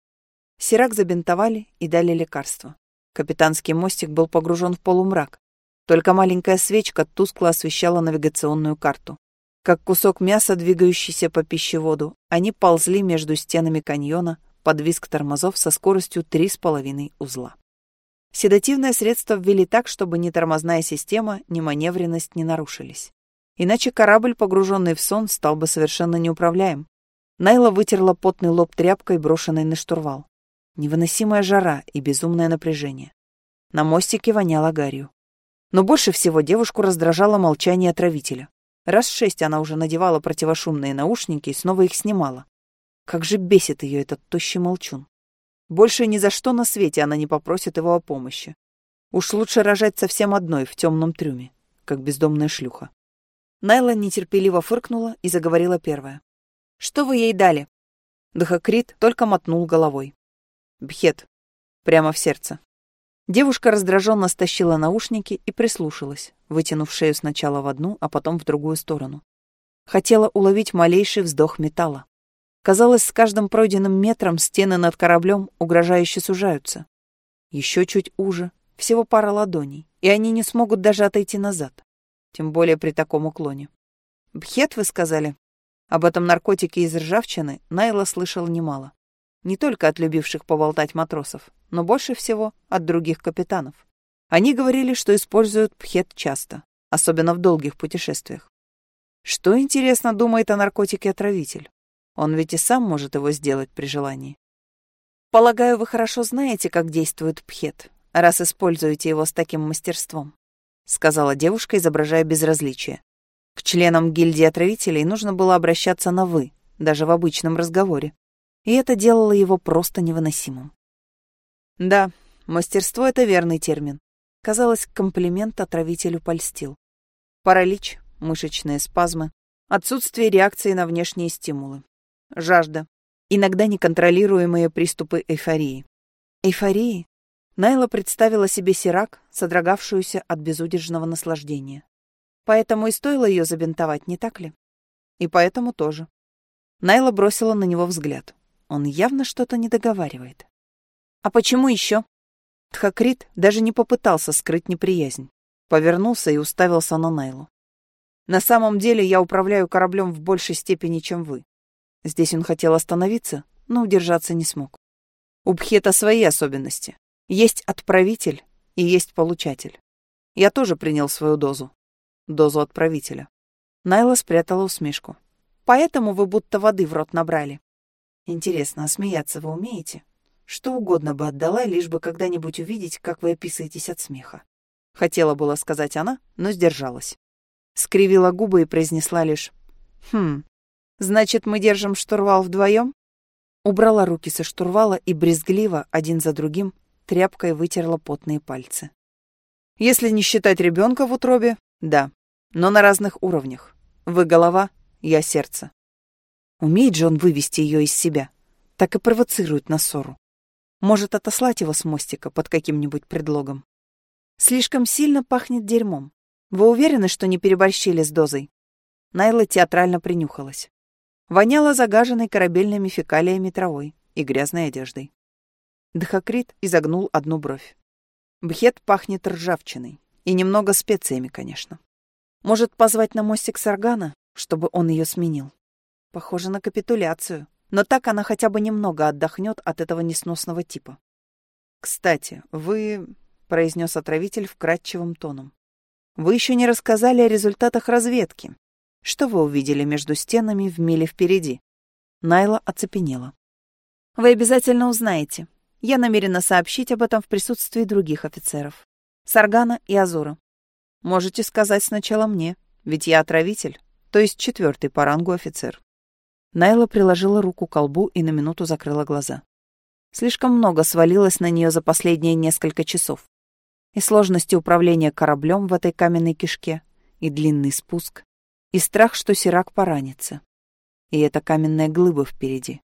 Сирак забинтовали и дали лекарство. Капитанский мостик был погружен в полумрак. Только маленькая свечка тускло освещала навигационную карту. Как кусок мяса, двигающийся по пищеводу, они ползли между стенами каньона под визг тормозов со скоростью 3,5 узла. Седативное средство ввели так, чтобы ни тормозная система, ни маневренность не нарушились. Иначе корабль, погруженный в сон, стал бы совершенно неуправляем. Найла вытерла потный лоб тряпкой, брошенной на штурвал. Невыносимая жара и безумное напряжение. На мостике воняло гарью. Но больше всего девушку раздражало молчание отравителя. Раз шесть она уже надевала противошумные наушники и снова их снимала. Как же бесит ее этот тощий молчун. Больше ни за что на свете она не попросит его о помощи. Уж лучше рожать совсем одной в темном трюме, как бездомная шлюха. Найла нетерпеливо фыркнула и заговорила первая. «Что вы ей дали?» Дхакрит только мотнул головой. «Бхет. Прямо в сердце». Девушка раздраженно стащила наушники и прислушалась, вытянув шею сначала в одну, а потом в другую сторону. Хотела уловить малейший вздох металла. Казалось, с каждым пройденным метром стены над кораблем угрожающе сужаются. Еще чуть уже, всего пара ладоней, и они не смогут даже отойти назад. Тем более при таком уклоне. «Бхет, вы сказали?» Об этом наркотике из ржавчины Найла слышал немало. Не только от любивших поболтать матросов, но больше всего от других капитанов. Они говорили, что используют пхет часто, особенно в долгих путешествиях. Что, интересно, думает о наркотике отравитель? Он ведь и сам может его сделать при желании. Полагаю, вы хорошо знаете, как действует пхет, раз используете его с таким мастерством, сказала девушка, изображая безразличие. К членам гильдии отравителей нужно было обращаться на «вы», даже в обычном разговоре. И это делало его просто невыносимым. Да, мастерство — это верный термин. Казалось, комплимент отравителю польстил. Паралич, мышечные спазмы, отсутствие реакции на внешние стимулы, жажда, иногда неконтролируемые приступы эйфории. Эйфории? Найла представила себе сирак, содрогавшуюся от безудержного наслаждения. Поэтому и стоило ее забинтовать, не так ли? И поэтому тоже. Найла бросила на него взгляд. Он явно что-то не договаривает. А почему еще? Тхакрит даже не попытался скрыть неприязнь. Повернулся и уставился на Найлу. На самом деле я управляю кораблем в большей степени, чем вы. Здесь он хотел остановиться, но удержаться не смог. У Бхета свои особенности. Есть отправитель и есть получатель. Я тоже принял свою дозу. Дозу отправителя. Найла спрятала усмешку. Поэтому вы будто воды в рот набрали. Интересно, а смеяться вы умеете? Что угодно бы отдала, лишь бы когда-нибудь увидеть, как вы описываетесь от смеха. Хотела было сказать она, но сдержалась. Скривила губы и произнесла лишь «Хм, значит, мы держим штурвал вдвоем?» Убрала руки со штурвала и брезгливо, один за другим, тряпкой вытерла потные пальцы. Если не считать ребенка в утробе, да, но на разных уровнях. Вы голова, я сердце. Умеет же он вывести ее из себя, так и провоцирует на ссору. Может отослать его с мостика под каким-нибудь предлогом. Слишком сильно пахнет дерьмом. Вы уверены, что не переборщили с дозой? Найла театрально принюхалась. Воняло загаженной корабельными фекалиями травой и грязной одеждой. Дхакрит изогнул одну бровь. Бхет пахнет ржавчиной. И немного специями, конечно. Может, позвать на мостик Саргана, чтобы он ее сменил? Похоже на капитуляцию но так она хотя бы немного отдохнет от этого несносного типа. «Кстати, вы...» — произнес отравитель вкрадчивым тоном. «Вы еще не рассказали о результатах разведки. Что вы увидели между стенами в миле впереди?» Найла оцепенела. «Вы обязательно узнаете. Я намерена сообщить об этом в присутствии других офицеров. Саргана и Азура. Можете сказать сначала мне, ведь я отравитель, то есть четвертый по рангу офицер. Найла приложила руку к колбу и на минуту закрыла глаза. Слишком много свалилось на нее за последние несколько часов. И сложности управления кораблем в этой каменной кишке, и длинный спуск, и страх, что Сирак поранится. И эта каменная глыба впереди.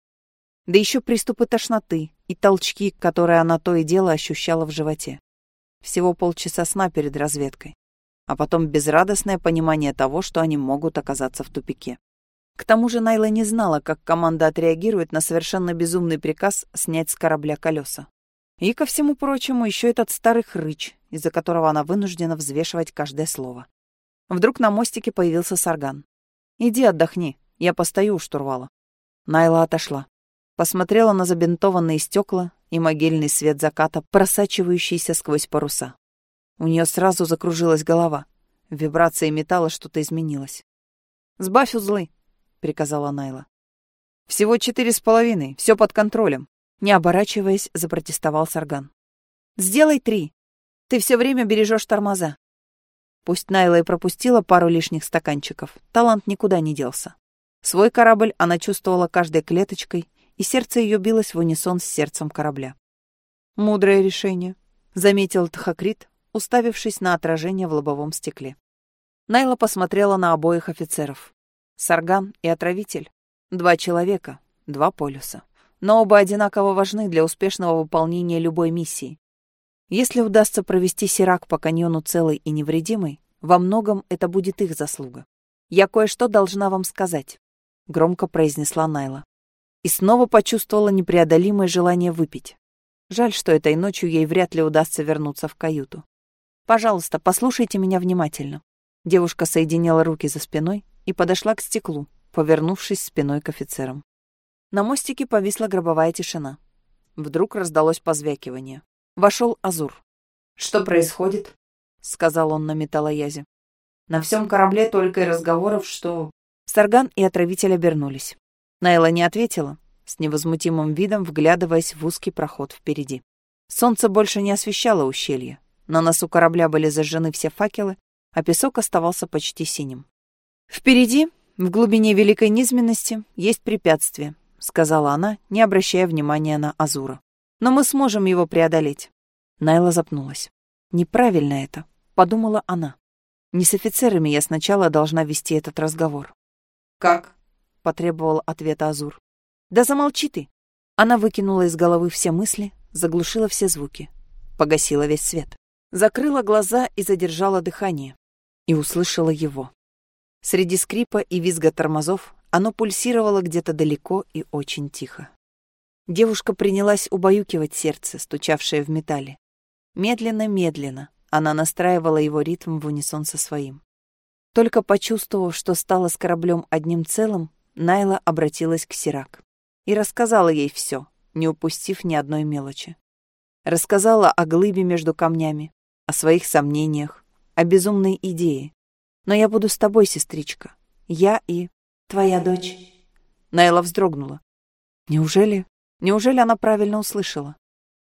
Да еще приступы тошноты и толчки, которые она то и дело ощущала в животе. Всего полчаса сна перед разведкой, а потом безрадостное понимание того, что они могут оказаться в тупике. К тому же Найла не знала, как команда отреагирует на совершенно безумный приказ снять с корабля колеса. И, ко всему прочему, еще этот старый хрыч, из-за которого она вынуждена взвешивать каждое слово. Вдруг на мостике появился Сарган. «Иди отдохни, я постою у штурвала». Найла отошла. Посмотрела на забинтованные стекла и могильный свет заката, просачивающийся сквозь паруса. У нее сразу закружилась голова. В вибрации металла что-то изменилось. «Сбавь узлы», приказала Найла. Всего четыре с половиной, все под контролем. Не оборачиваясь, запротестовал Сарган. Сделай три. Ты все время бережешь тормоза. Пусть Найла и пропустила пару лишних стаканчиков, талант никуда не делся. Свой корабль она чувствовала каждой клеточкой, и сердце ее билось в унисон с сердцем корабля. «Мудрое решение», — заметил Тхакрит, уставившись на отражение в лобовом стекле. Найла посмотрела на обоих офицеров. Сарган и отравитель. Два человека, два полюса. Но оба одинаково важны для успешного выполнения любой миссии. Если удастся провести Сирак по каньону целой и невредимой, во многом это будет их заслуга. «Я кое-что должна вам сказать», — громко произнесла Найла. И снова почувствовала непреодолимое желание выпить. Жаль, что этой ночью ей вряд ли удастся вернуться в каюту. «Пожалуйста, послушайте меня внимательно». Девушка соединила руки за спиной и подошла к стеклу, повернувшись спиной к офицерам. На мостике повисла гробовая тишина. Вдруг раздалось позвякивание. Вошел Азур. «Что происходит?» — сказал он на металлоязе. На всем корабле только и разговоров, что... Сарган и отравитель обернулись. Найла не ответила, с невозмутимым видом вглядываясь в узкий проход впереди. Солнце больше не освещало ущелье. На носу корабля были зажжены все факелы, а песок оставался почти синим. «Впереди, в глубине великой низменности, есть препятствие», — сказала она, не обращая внимания на Азура но мы сможем его преодолеть. Найла запнулась. Неправильно это, подумала она. Не с офицерами я сначала должна вести этот разговор. Как? потребовал ответа Азур. Да замолчи ты. Она выкинула из головы все мысли, заглушила все звуки, погасила весь свет, закрыла глаза и задержала дыхание. И услышала его. Среди скрипа и визга тормозов оно пульсировало где-то далеко и очень тихо. Девушка принялась убаюкивать сердце, стучавшее в металле. Медленно-медленно она настраивала его ритм в унисон со своим. Только почувствовав, что стала с кораблем одним целым, Найла обратилась к Сирак и рассказала ей все, не упустив ни одной мелочи. Рассказала о глыбе между камнями, о своих сомнениях, о безумной идее. «Но я буду с тобой, сестричка. Я и...» «Твоя дочь». Найла вздрогнула. «Неужели Неужели она правильно услышала?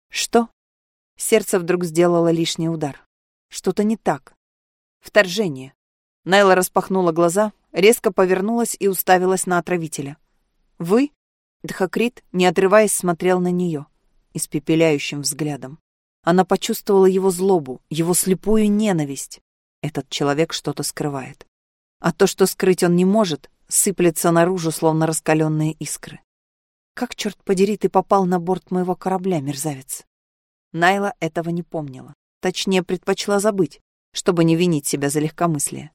Что? Сердце вдруг сделало лишний удар. Что-то не так. Вторжение. Найла распахнула глаза, резко повернулась и уставилась на отравителя. «Вы?» Дхакрит, не отрываясь, смотрел на нее, испепеляющим взглядом. Она почувствовала его злобу, его слепую ненависть. Этот человек что-то скрывает. А то, что скрыть он не может, сыплется наружу, словно раскаленные искры. Как, черт подери, ты попал на борт моего корабля, мерзавец? Найла этого не помнила. Точнее, предпочла забыть, чтобы не винить себя за легкомыслие.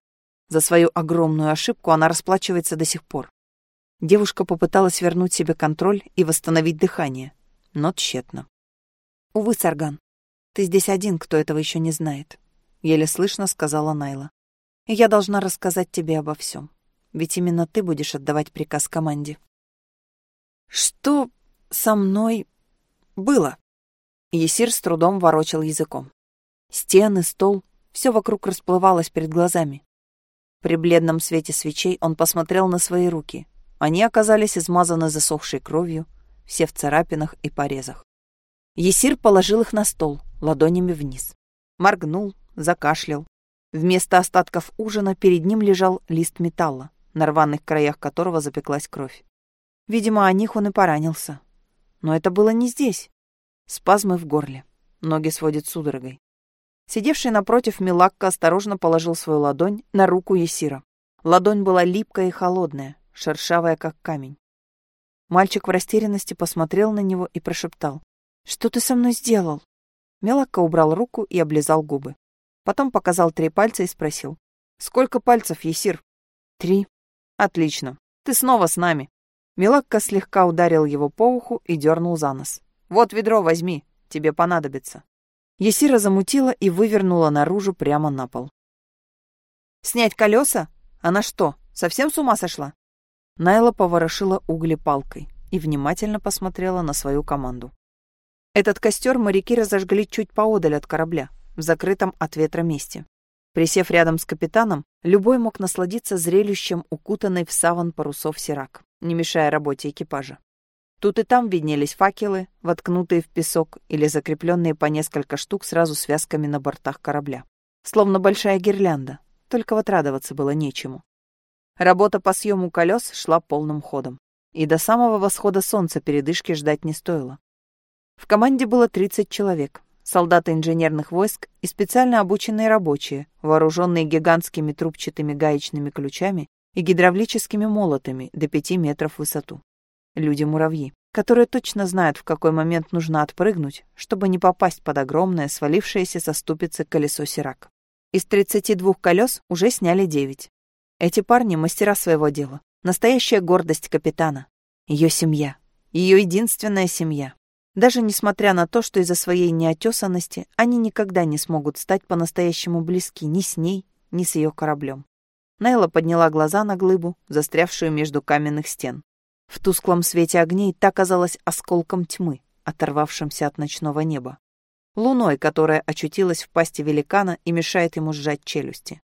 За свою огромную ошибку она расплачивается до сих пор. Девушка попыталась вернуть себе контроль и восстановить дыхание, но тщетно. «Увы, Сарган, ты здесь один, кто этого еще не знает», — еле слышно сказала Найла. «И я должна рассказать тебе обо всем, ведь именно ты будешь отдавать приказ команде». Что со мной было? Есир с трудом ворочал языком. Стены, стол, все вокруг расплывалось перед глазами. При бледном свете свечей он посмотрел на свои руки. Они оказались измазаны засохшей кровью, все в царапинах и порезах. Есир положил их на стол, ладонями вниз. Моргнул, закашлял. Вместо остатков ужина перед ним лежал лист металла, на рваных краях которого запеклась кровь. Видимо, о них он и поранился. Но это было не здесь. Спазмы в горле. Ноги сводит судорогой. Сидевший напротив Милакка осторожно положил свою ладонь на руку Есира. Ладонь была липкая и холодная, шершавая, как камень. Мальчик в растерянности посмотрел на него и прошептал. «Что ты со мной сделал?» Милакка убрал руку и облизал губы. Потом показал три пальца и спросил. «Сколько пальцев, Есир?» «Три». «Отлично. Ты снова с нами. Милакка слегка ударил его по уху и дернул за нос. «Вот ведро возьми, тебе понадобится». Есира замутила и вывернула наружу прямо на пол. «Снять колеса? Она что, совсем с ума сошла?» Найла поворошила угли палкой и внимательно посмотрела на свою команду. Этот костер моряки разожгли чуть поодаль от корабля, в закрытом от ветра месте. Присев рядом с капитаном, любой мог насладиться зрелищем укутанной в саван парусов сирак. не мешая работе экипажа. Тут и там виднелись факелы, воткнутые в песок или закрепленные по несколько штук сразу связками на бортах корабля. Словно большая гирлянда, только вот радоваться было нечему. Работа по съему колес шла полным ходом. И до самого восхода солнца передышки ждать не стоило. В команде было 30 человек, солдаты инженерных войск и специально обученные рабочие, вооруженные гигантскими трубчатыми гаечными ключами и гидравлическими молотами до 5 метров в высоту люди-муравьи, которые точно знают, в какой момент нужно отпрыгнуть, чтобы не попасть под огромное, свалившееся со ступицы колесо Сирак. Из 32 колес уже сняли 9. Эти парни — мастера своего дела, настоящая гордость капитана, ее семья, ее единственная семья. Даже несмотря на то, что из-за своей неотесанности они никогда не смогут стать по-настоящему близки ни с ней, ни с ее кораблем. Найла подняла глаза на глыбу, застрявшую между каменных стен. В тусклом свете огней та казалась осколком тьмы, оторвавшимся от ночного неба. Луной, которая очутилась в пасти великана и мешает ему сжать челюсти.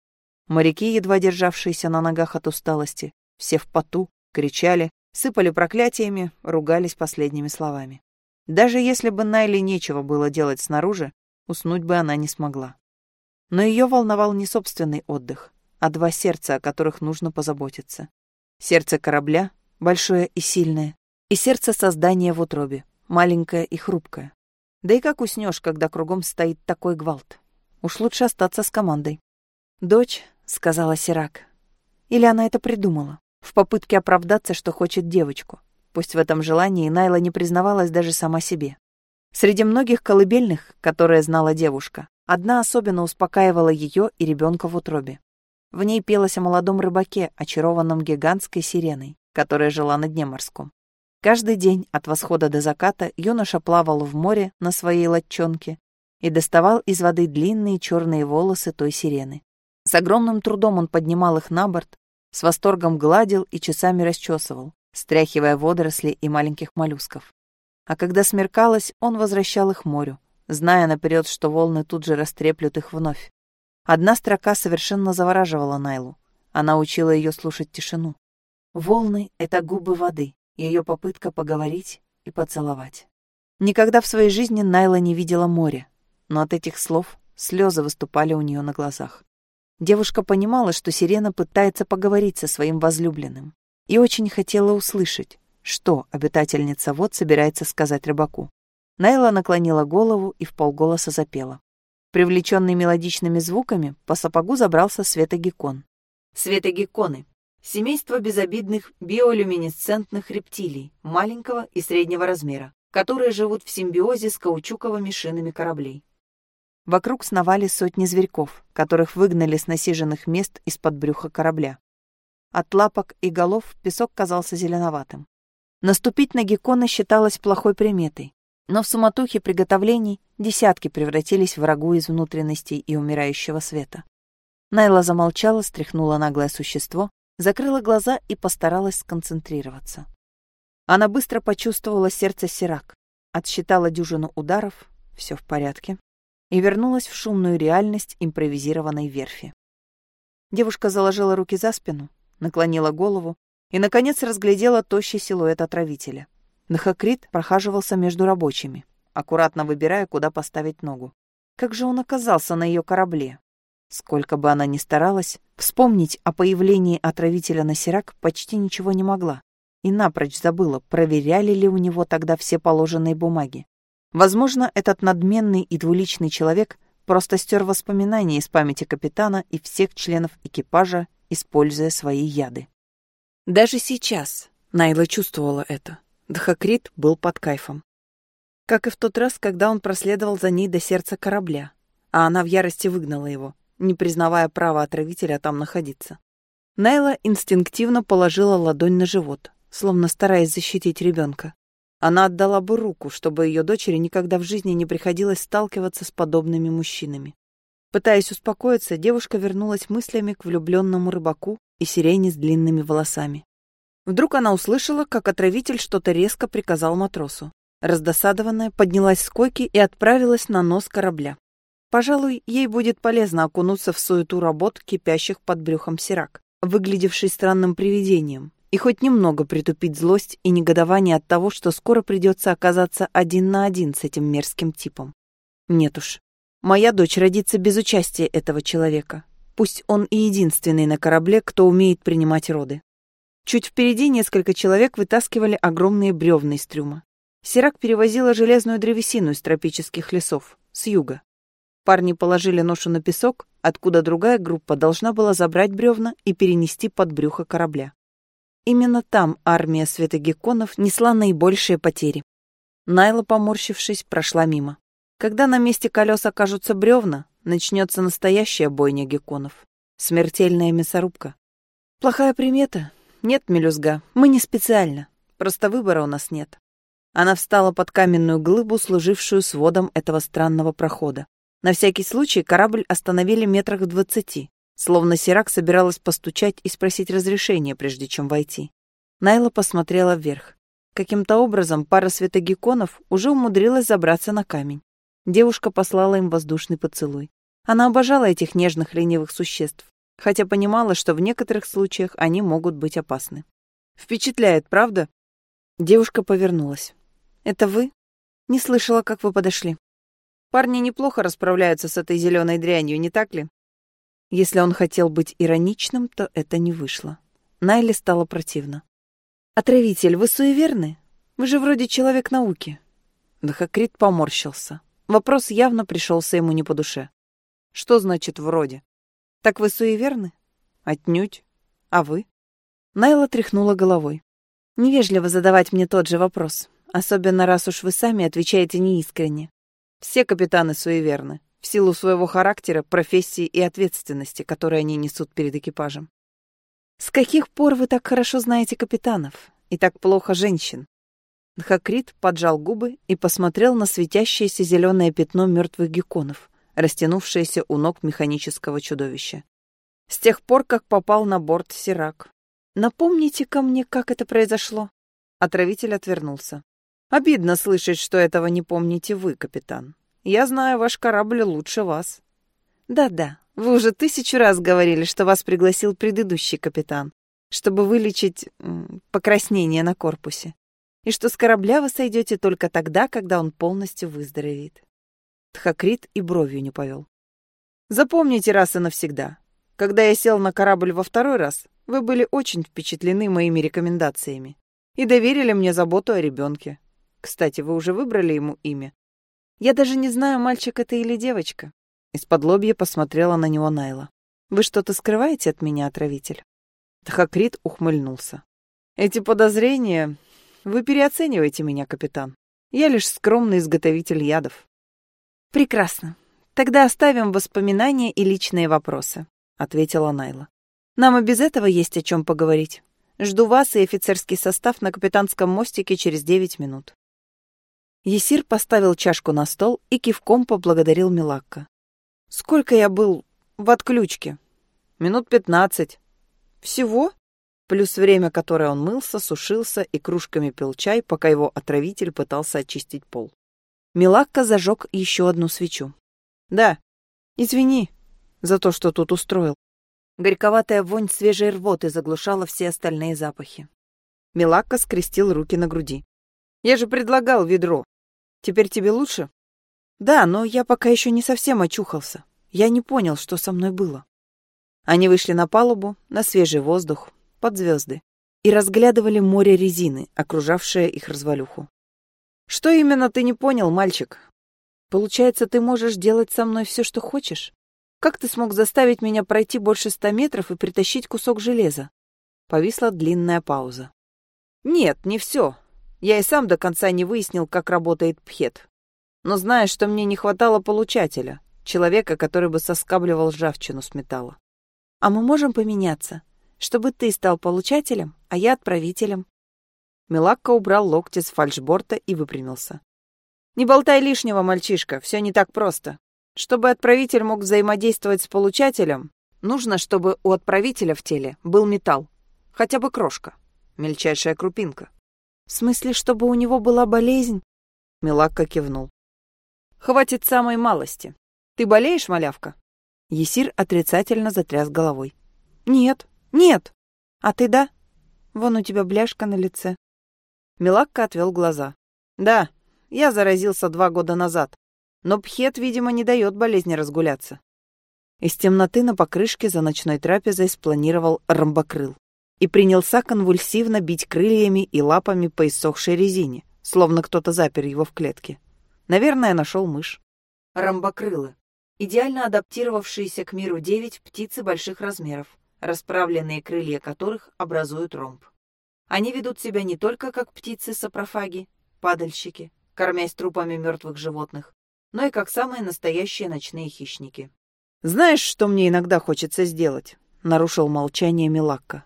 Моряки, едва державшиеся на ногах от усталости, все в поту, кричали, сыпали проклятиями, ругались последними словами. Даже если бы Найли нечего было делать снаружи, уснуть бы она не смогла. Но ее волновал не собственный отдых, а два сердца, о которых нужно позаботиться. Сердце корабля большое и сильное, и сердце создания в утробе, маленькое и хрупкое. Да и как уснешь, когда кругом стоит такой гвалт? Уж лучше остаться с командой. «Дочь», — сказала Сирак. Или она это придумала, в попытке оправдаться, что хочет девочку. Пусть в этом желании Найла не признавалась даже сама себе. Среди многих колыбельных, которые знала девушка, одна особенно успокаивала ее и ребенка в утробе. В ней пелось о молодом рыбаке, очарованном гигантской сиреной которая жила на дне морском. Каждый день от восхода до заката юноша плавал в море на своей лодчонке и доставал из воды длинные черные волосы той сирены. С огромным трудом он поднимал их на борт, с восторгом гладил и часами расчесывал, стряхивая водоросли и маленьких моллюсков. А когда смеркалось, он возвращал их морю, зная наперед, что волны тут же растреплют их вновь. Одна строка совершенно завораживала Найлу. Она учила ее слушать тишину. Волны — это губы воды, ее попытка поговорить и поцеловать. Никогда в своей жизни Найла не видела моря, но от этих слов слезы выступали у нее на глазах. Девушка понимала, что Сирена пытается поговорить со своим возлюбленным, и очень хотела услышать, что обитательница вод собирается сказать рыбаку. Найла наклонила голову и в полголоса запела. Привлеченный мелодичными звуками, по сапогу забрался светогеккон. Светогекконы Семейство безобидных биолюминесцентных рептилий маленького и среднего размера, которые живут в симбиозе с каучуковыми шинами кораблей. Вокруг сновали сотни зверьков, которых выгнали с насиженных мест из-под брюха корабля. От лапок и голов песок казался зеленоватым. Наступить на геккона считалось плохой приметой, но в суматохе приготовлений десятки превратились в рагу из внутренностей и умирающего света. Найла замолчала, стряхнула наглое существо закрыла глаза и постаралась сконцентрироваться. Она быстро почувствовала сердце Сирак, отсчитала дюжину ударов, все в порядке, и вернулась в шумную реальность импровизированной верфи. Девушка заложила руки за спину, наклонила голову и, наконец, разглядела тощий силуэт отравителя. Нахакрит прохаживался между рабочими, аккуратно выбирая, куда поставить ногу. Как же он оказался на ее корабле? Сколько бы она ни старалась, вспомнить о появлении отравителя на Сирак почти ничего не могла. И напрочь забыла, проверяли ли у него тогда все положенные бумаги. Возможно, этот надменный и двуличный человек просто стер воспоминания из памяти капитана и всех членов экипажа, используя свои яды. Даже сейчас Найла чувствовала это. Дхакрит был под кайфом. Как и в тот раз, когда он проследовал за ней до сердца корабля, а она в ярости выгнала его не признавая права отравителя там находиться. Найла инстинктивно положила ладонь на живот, словно стараясь защитить ребенка. Она отдала бы руку, чтобы ее дочери никогда в жизни не приходилось сталкиваться с подобными мужчинами. Пытаясь успокоиться, девушка вернулась мыслями к влюбленному рыбаку и сирене с длинными волосами. Вдруг она услышала, как отравитель что-то резко приказал матросу. Раздосадованная, поднялась с койки и отправилась на нос корабля. Пожалуй, ей будет полезно окунуться в суету работ, кипящих под брюхом сирак, выглядевший странным привидением, и хоть немного притупить злость и негодование от того, что скоро придется оказаться один на один с этим мерзким типом. Нет уж, моя дочь родится без участия этого человека. Пусть он и единственный на корабле, кто умеет принимать роды. Чуть впереди несколько человек вытаскивали огромные бревна из трюма. Сирак перевозила железную древесину из тропических лесов, с юга. Парни положили ношу на песок, откуда другая группа должна была забрать бревна и перенести под брюхо корабля. Именно там армия светогекконов несла наибольшие потери. Найла, поморщившись, прошла мимо. Когда на месте колес окажутся бревна, начнется настоящая бойня гекконов. Смертельная мясорубка. Плохая примета. Нет, мелюзга, мы не специально. Просто выбора у нас нет. Она встала под каменную глыбу, служившую сводом этого странного прохода. На всякий случай корабль остановили метрах в двадцати, словно Сирак собиралась постучать и спросить разрешения, прежде чем войти. Найла посмотрела вверх. Каким-то образом пара светогеконов уже умудрилась забраться на камень. Девушка послала им воздушный поцелуй. Она обожала этих нежных ленивых существ, хотя понимала, что в некоторых случаях они могут быть опасны. «Впечатляет, правда?» Девушка повернулась. «Это вы?» «Не слышала, как вы подошли». Парни неплохо расправляются с этой зеленой дрянью, не так ли? Если он хотел быть ироничным, то это не вышло. Найли стало противно. «Отравитель, вы суеверны? Вы же вроде человек науки». Дахакрит поморщился. Вопрос явно пришелся ему не по душе. «Что значит «вроде»?» «Так вы суеверны?» «Отнюдь. А вы?» Найла тряхнула головой. «Невежливо задавать мне тот же вопрос, особенно раз уж вы сами отвечаете неискренне. Все капитаны суеверны, в силу своего характера, профессии и ответственности, которые они несут перед экипажем. С каких пор вы так хорошо знаете капитанов и так плохо женщин? Дхакрит поджал губы и посмотрел на светящееся зеленое пятно мертвых гекконов, растянувшееся у ног механического чудовища. С тех пор, как попал на борт Сирак. напомните ко мне, как это произошло?» Отравитель отвернулся. Обидно слышать, что этого не помните вы, капитан. Я знаю ваш корабль лучше вас. Да-да, вы уже тысячу раз говорили, что вас пригласил предыдущий капитан, чтобы вылечить покраснение на корпусе, и что с корабля вы сойдете только тогда, когда он полностью выздоровеет. Тхакрит и бровью не повел. Запомните раз и навсегда. Когда я сел на корабль во второй раз, вы были очень впечатлены моими рекомендациями и доверили мне заботу о ребенке. Кстати, вы уже выбрали ему имя? Я даже не знаю, мальчик это или девочка. Из-под лобья посмотрела на него Найла. Вы что-то скрываете от меня, отравитель? Тхакрит ухмыльнулся. Эти подозрения... Вы переоцениваете меня, капитан. Я лишь скромный изготовитель ядов. Прекрасно. Тогда оставим воспоминания и личные вопросы, ответила Найла. Нам и без этого есть о чем поговорить. Жду вас и офицерский состав на капитанском мостике через девять минут. Есир поставил чашку на стол и кивком поблагодарил Милакка. «Сколько я был в отключке?» «Минут пятнадцать». «Всего?» Плюс время, которое он мылся, сушился и кружками пил чай, пока его отравитель пытался очистить пол. Милакка зажег еще одну свечу. «Да, извини за то, что тут устроил». Горьковатая вонь свежей рвоты заглушала все остальные запахи. Милакка скрестил руки на груди. «Я же предлагал ведро. Теперь тебе лучше? Да, но я пока еще не совсем очухался. Я не понял, что со мной было. Они вышли на палубу, на свежий воздух, под звезды, и разглядывали море резины, окружавшее их развалюху. Что именно ты не понял, мальчик? Получается, ты можешь делать со мной все, что хочешь? Как ты смог заставить меня пройти больше ста метров и притащить кусок железа? Повисла длинная пауза. Нет, не все. Я и сам до конца не выяснил, как работает пхет. Но знаешь, что мне не хватало получателя, человека, который бы соскабливал ржавчину с металла. А мы можем поменяться, чтобы ты стал получателем, а я отправителем. Милакка убрал локти с фальшборта и выпрямился. Не болтай лишнего, мальчишка, все не так просто. Чтобы отправитель мог взаимодействовать с получателем, нужно, чтобы у отправителя в теле был металл, хотя бы крошка, мельчайшая крупинка. В смысле, чтобы у него была болезнь? Милакка кивнул. Хватит самой малости. Ты болеешь, малявка? Есир отрицательно затряс головой. Нет, нет. А ты да? Вон у тебя бляшка на лице». Милакка отвел глаза. «Да, я заразился два года назад, но пхет, видимо, не дает болезни разгуляться». Из темноты на покрышке за ночной трапезой спланировал ромбокрыл и принялся конвульсивно бить крыльями и лапами по иссохшей резине, словно кто-то запер его в клетке. Наверное, нашел мышь. Ромбокрылы. Идеально адаптировавшиеся к миру девять птицы больших размеров, расправленные крылья которых образуют ромб. Они ведут себя не только как птицы-сапрофаги, падальщики, кормясь трупами мертвых животных, но и как самые настоящие ночные хищники. «Знаешь, что мне иногда хочется сделать?» — нарушил молчание Милакка.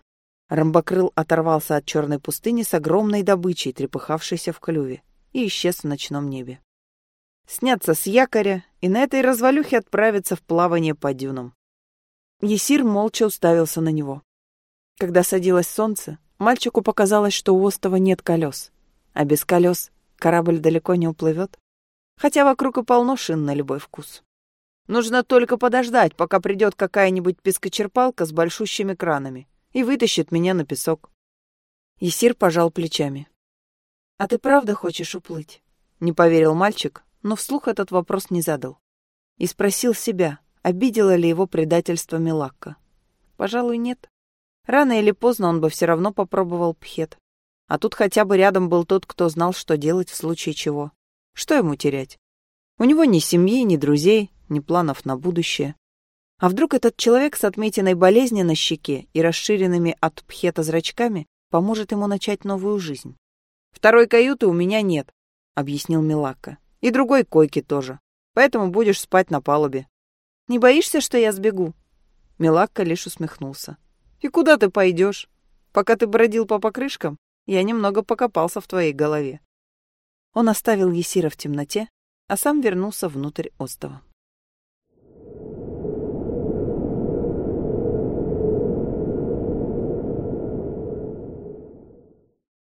Ромбокрыл оторвался от черной пустыни с огромной добычей, трепыхавшейся в клюве, и исчез в ночном небе. Сняться с якоря и на этой развалюхе отправиться в плавание по дюнам. Есир молча уставился на него. Когда садилось солнце, Мальчику показалось, что у остова нет колес, а без колес корабль далеко не уплывет, хотя вокруг и полно шин на любой вкус. Нужно только подождать, пока придет какая-нибудь пескочерпалка с большущими кранами и вытащит меня на песок. Есир пожал плечами. «А ты правда хочешь уплыть?» Не поверил мальчик, но вслух этот вопрос не задал. И спросил себя, обидело ли его предательство Милакка. Пожалуй, нет. Рано или поздно он бы все равно попробовал пхет. А тут хотя бы рядом был тот, кто знал, что делать в случае чего. Что ему терять? У него ни семьи, ни друзей, ни планов на будущее. А вдруг этот человек с отметиной болезни на щеке и расширенными от пхета зрачками поможет ему начать новую жизнь? «Второй каюты у меня нет», — объяснил Милака. «И другой койки тоже. Поэтому будешь спать на палубе». «Не боишься, что я сбегу?» Милакка лишь усмехнулся. И куда ты пойдешь? Пока ты бродил по покрышкам, я немного покопался в твоей голове. Он оставил Есира в темноте, а сам вернулся внутрь остова.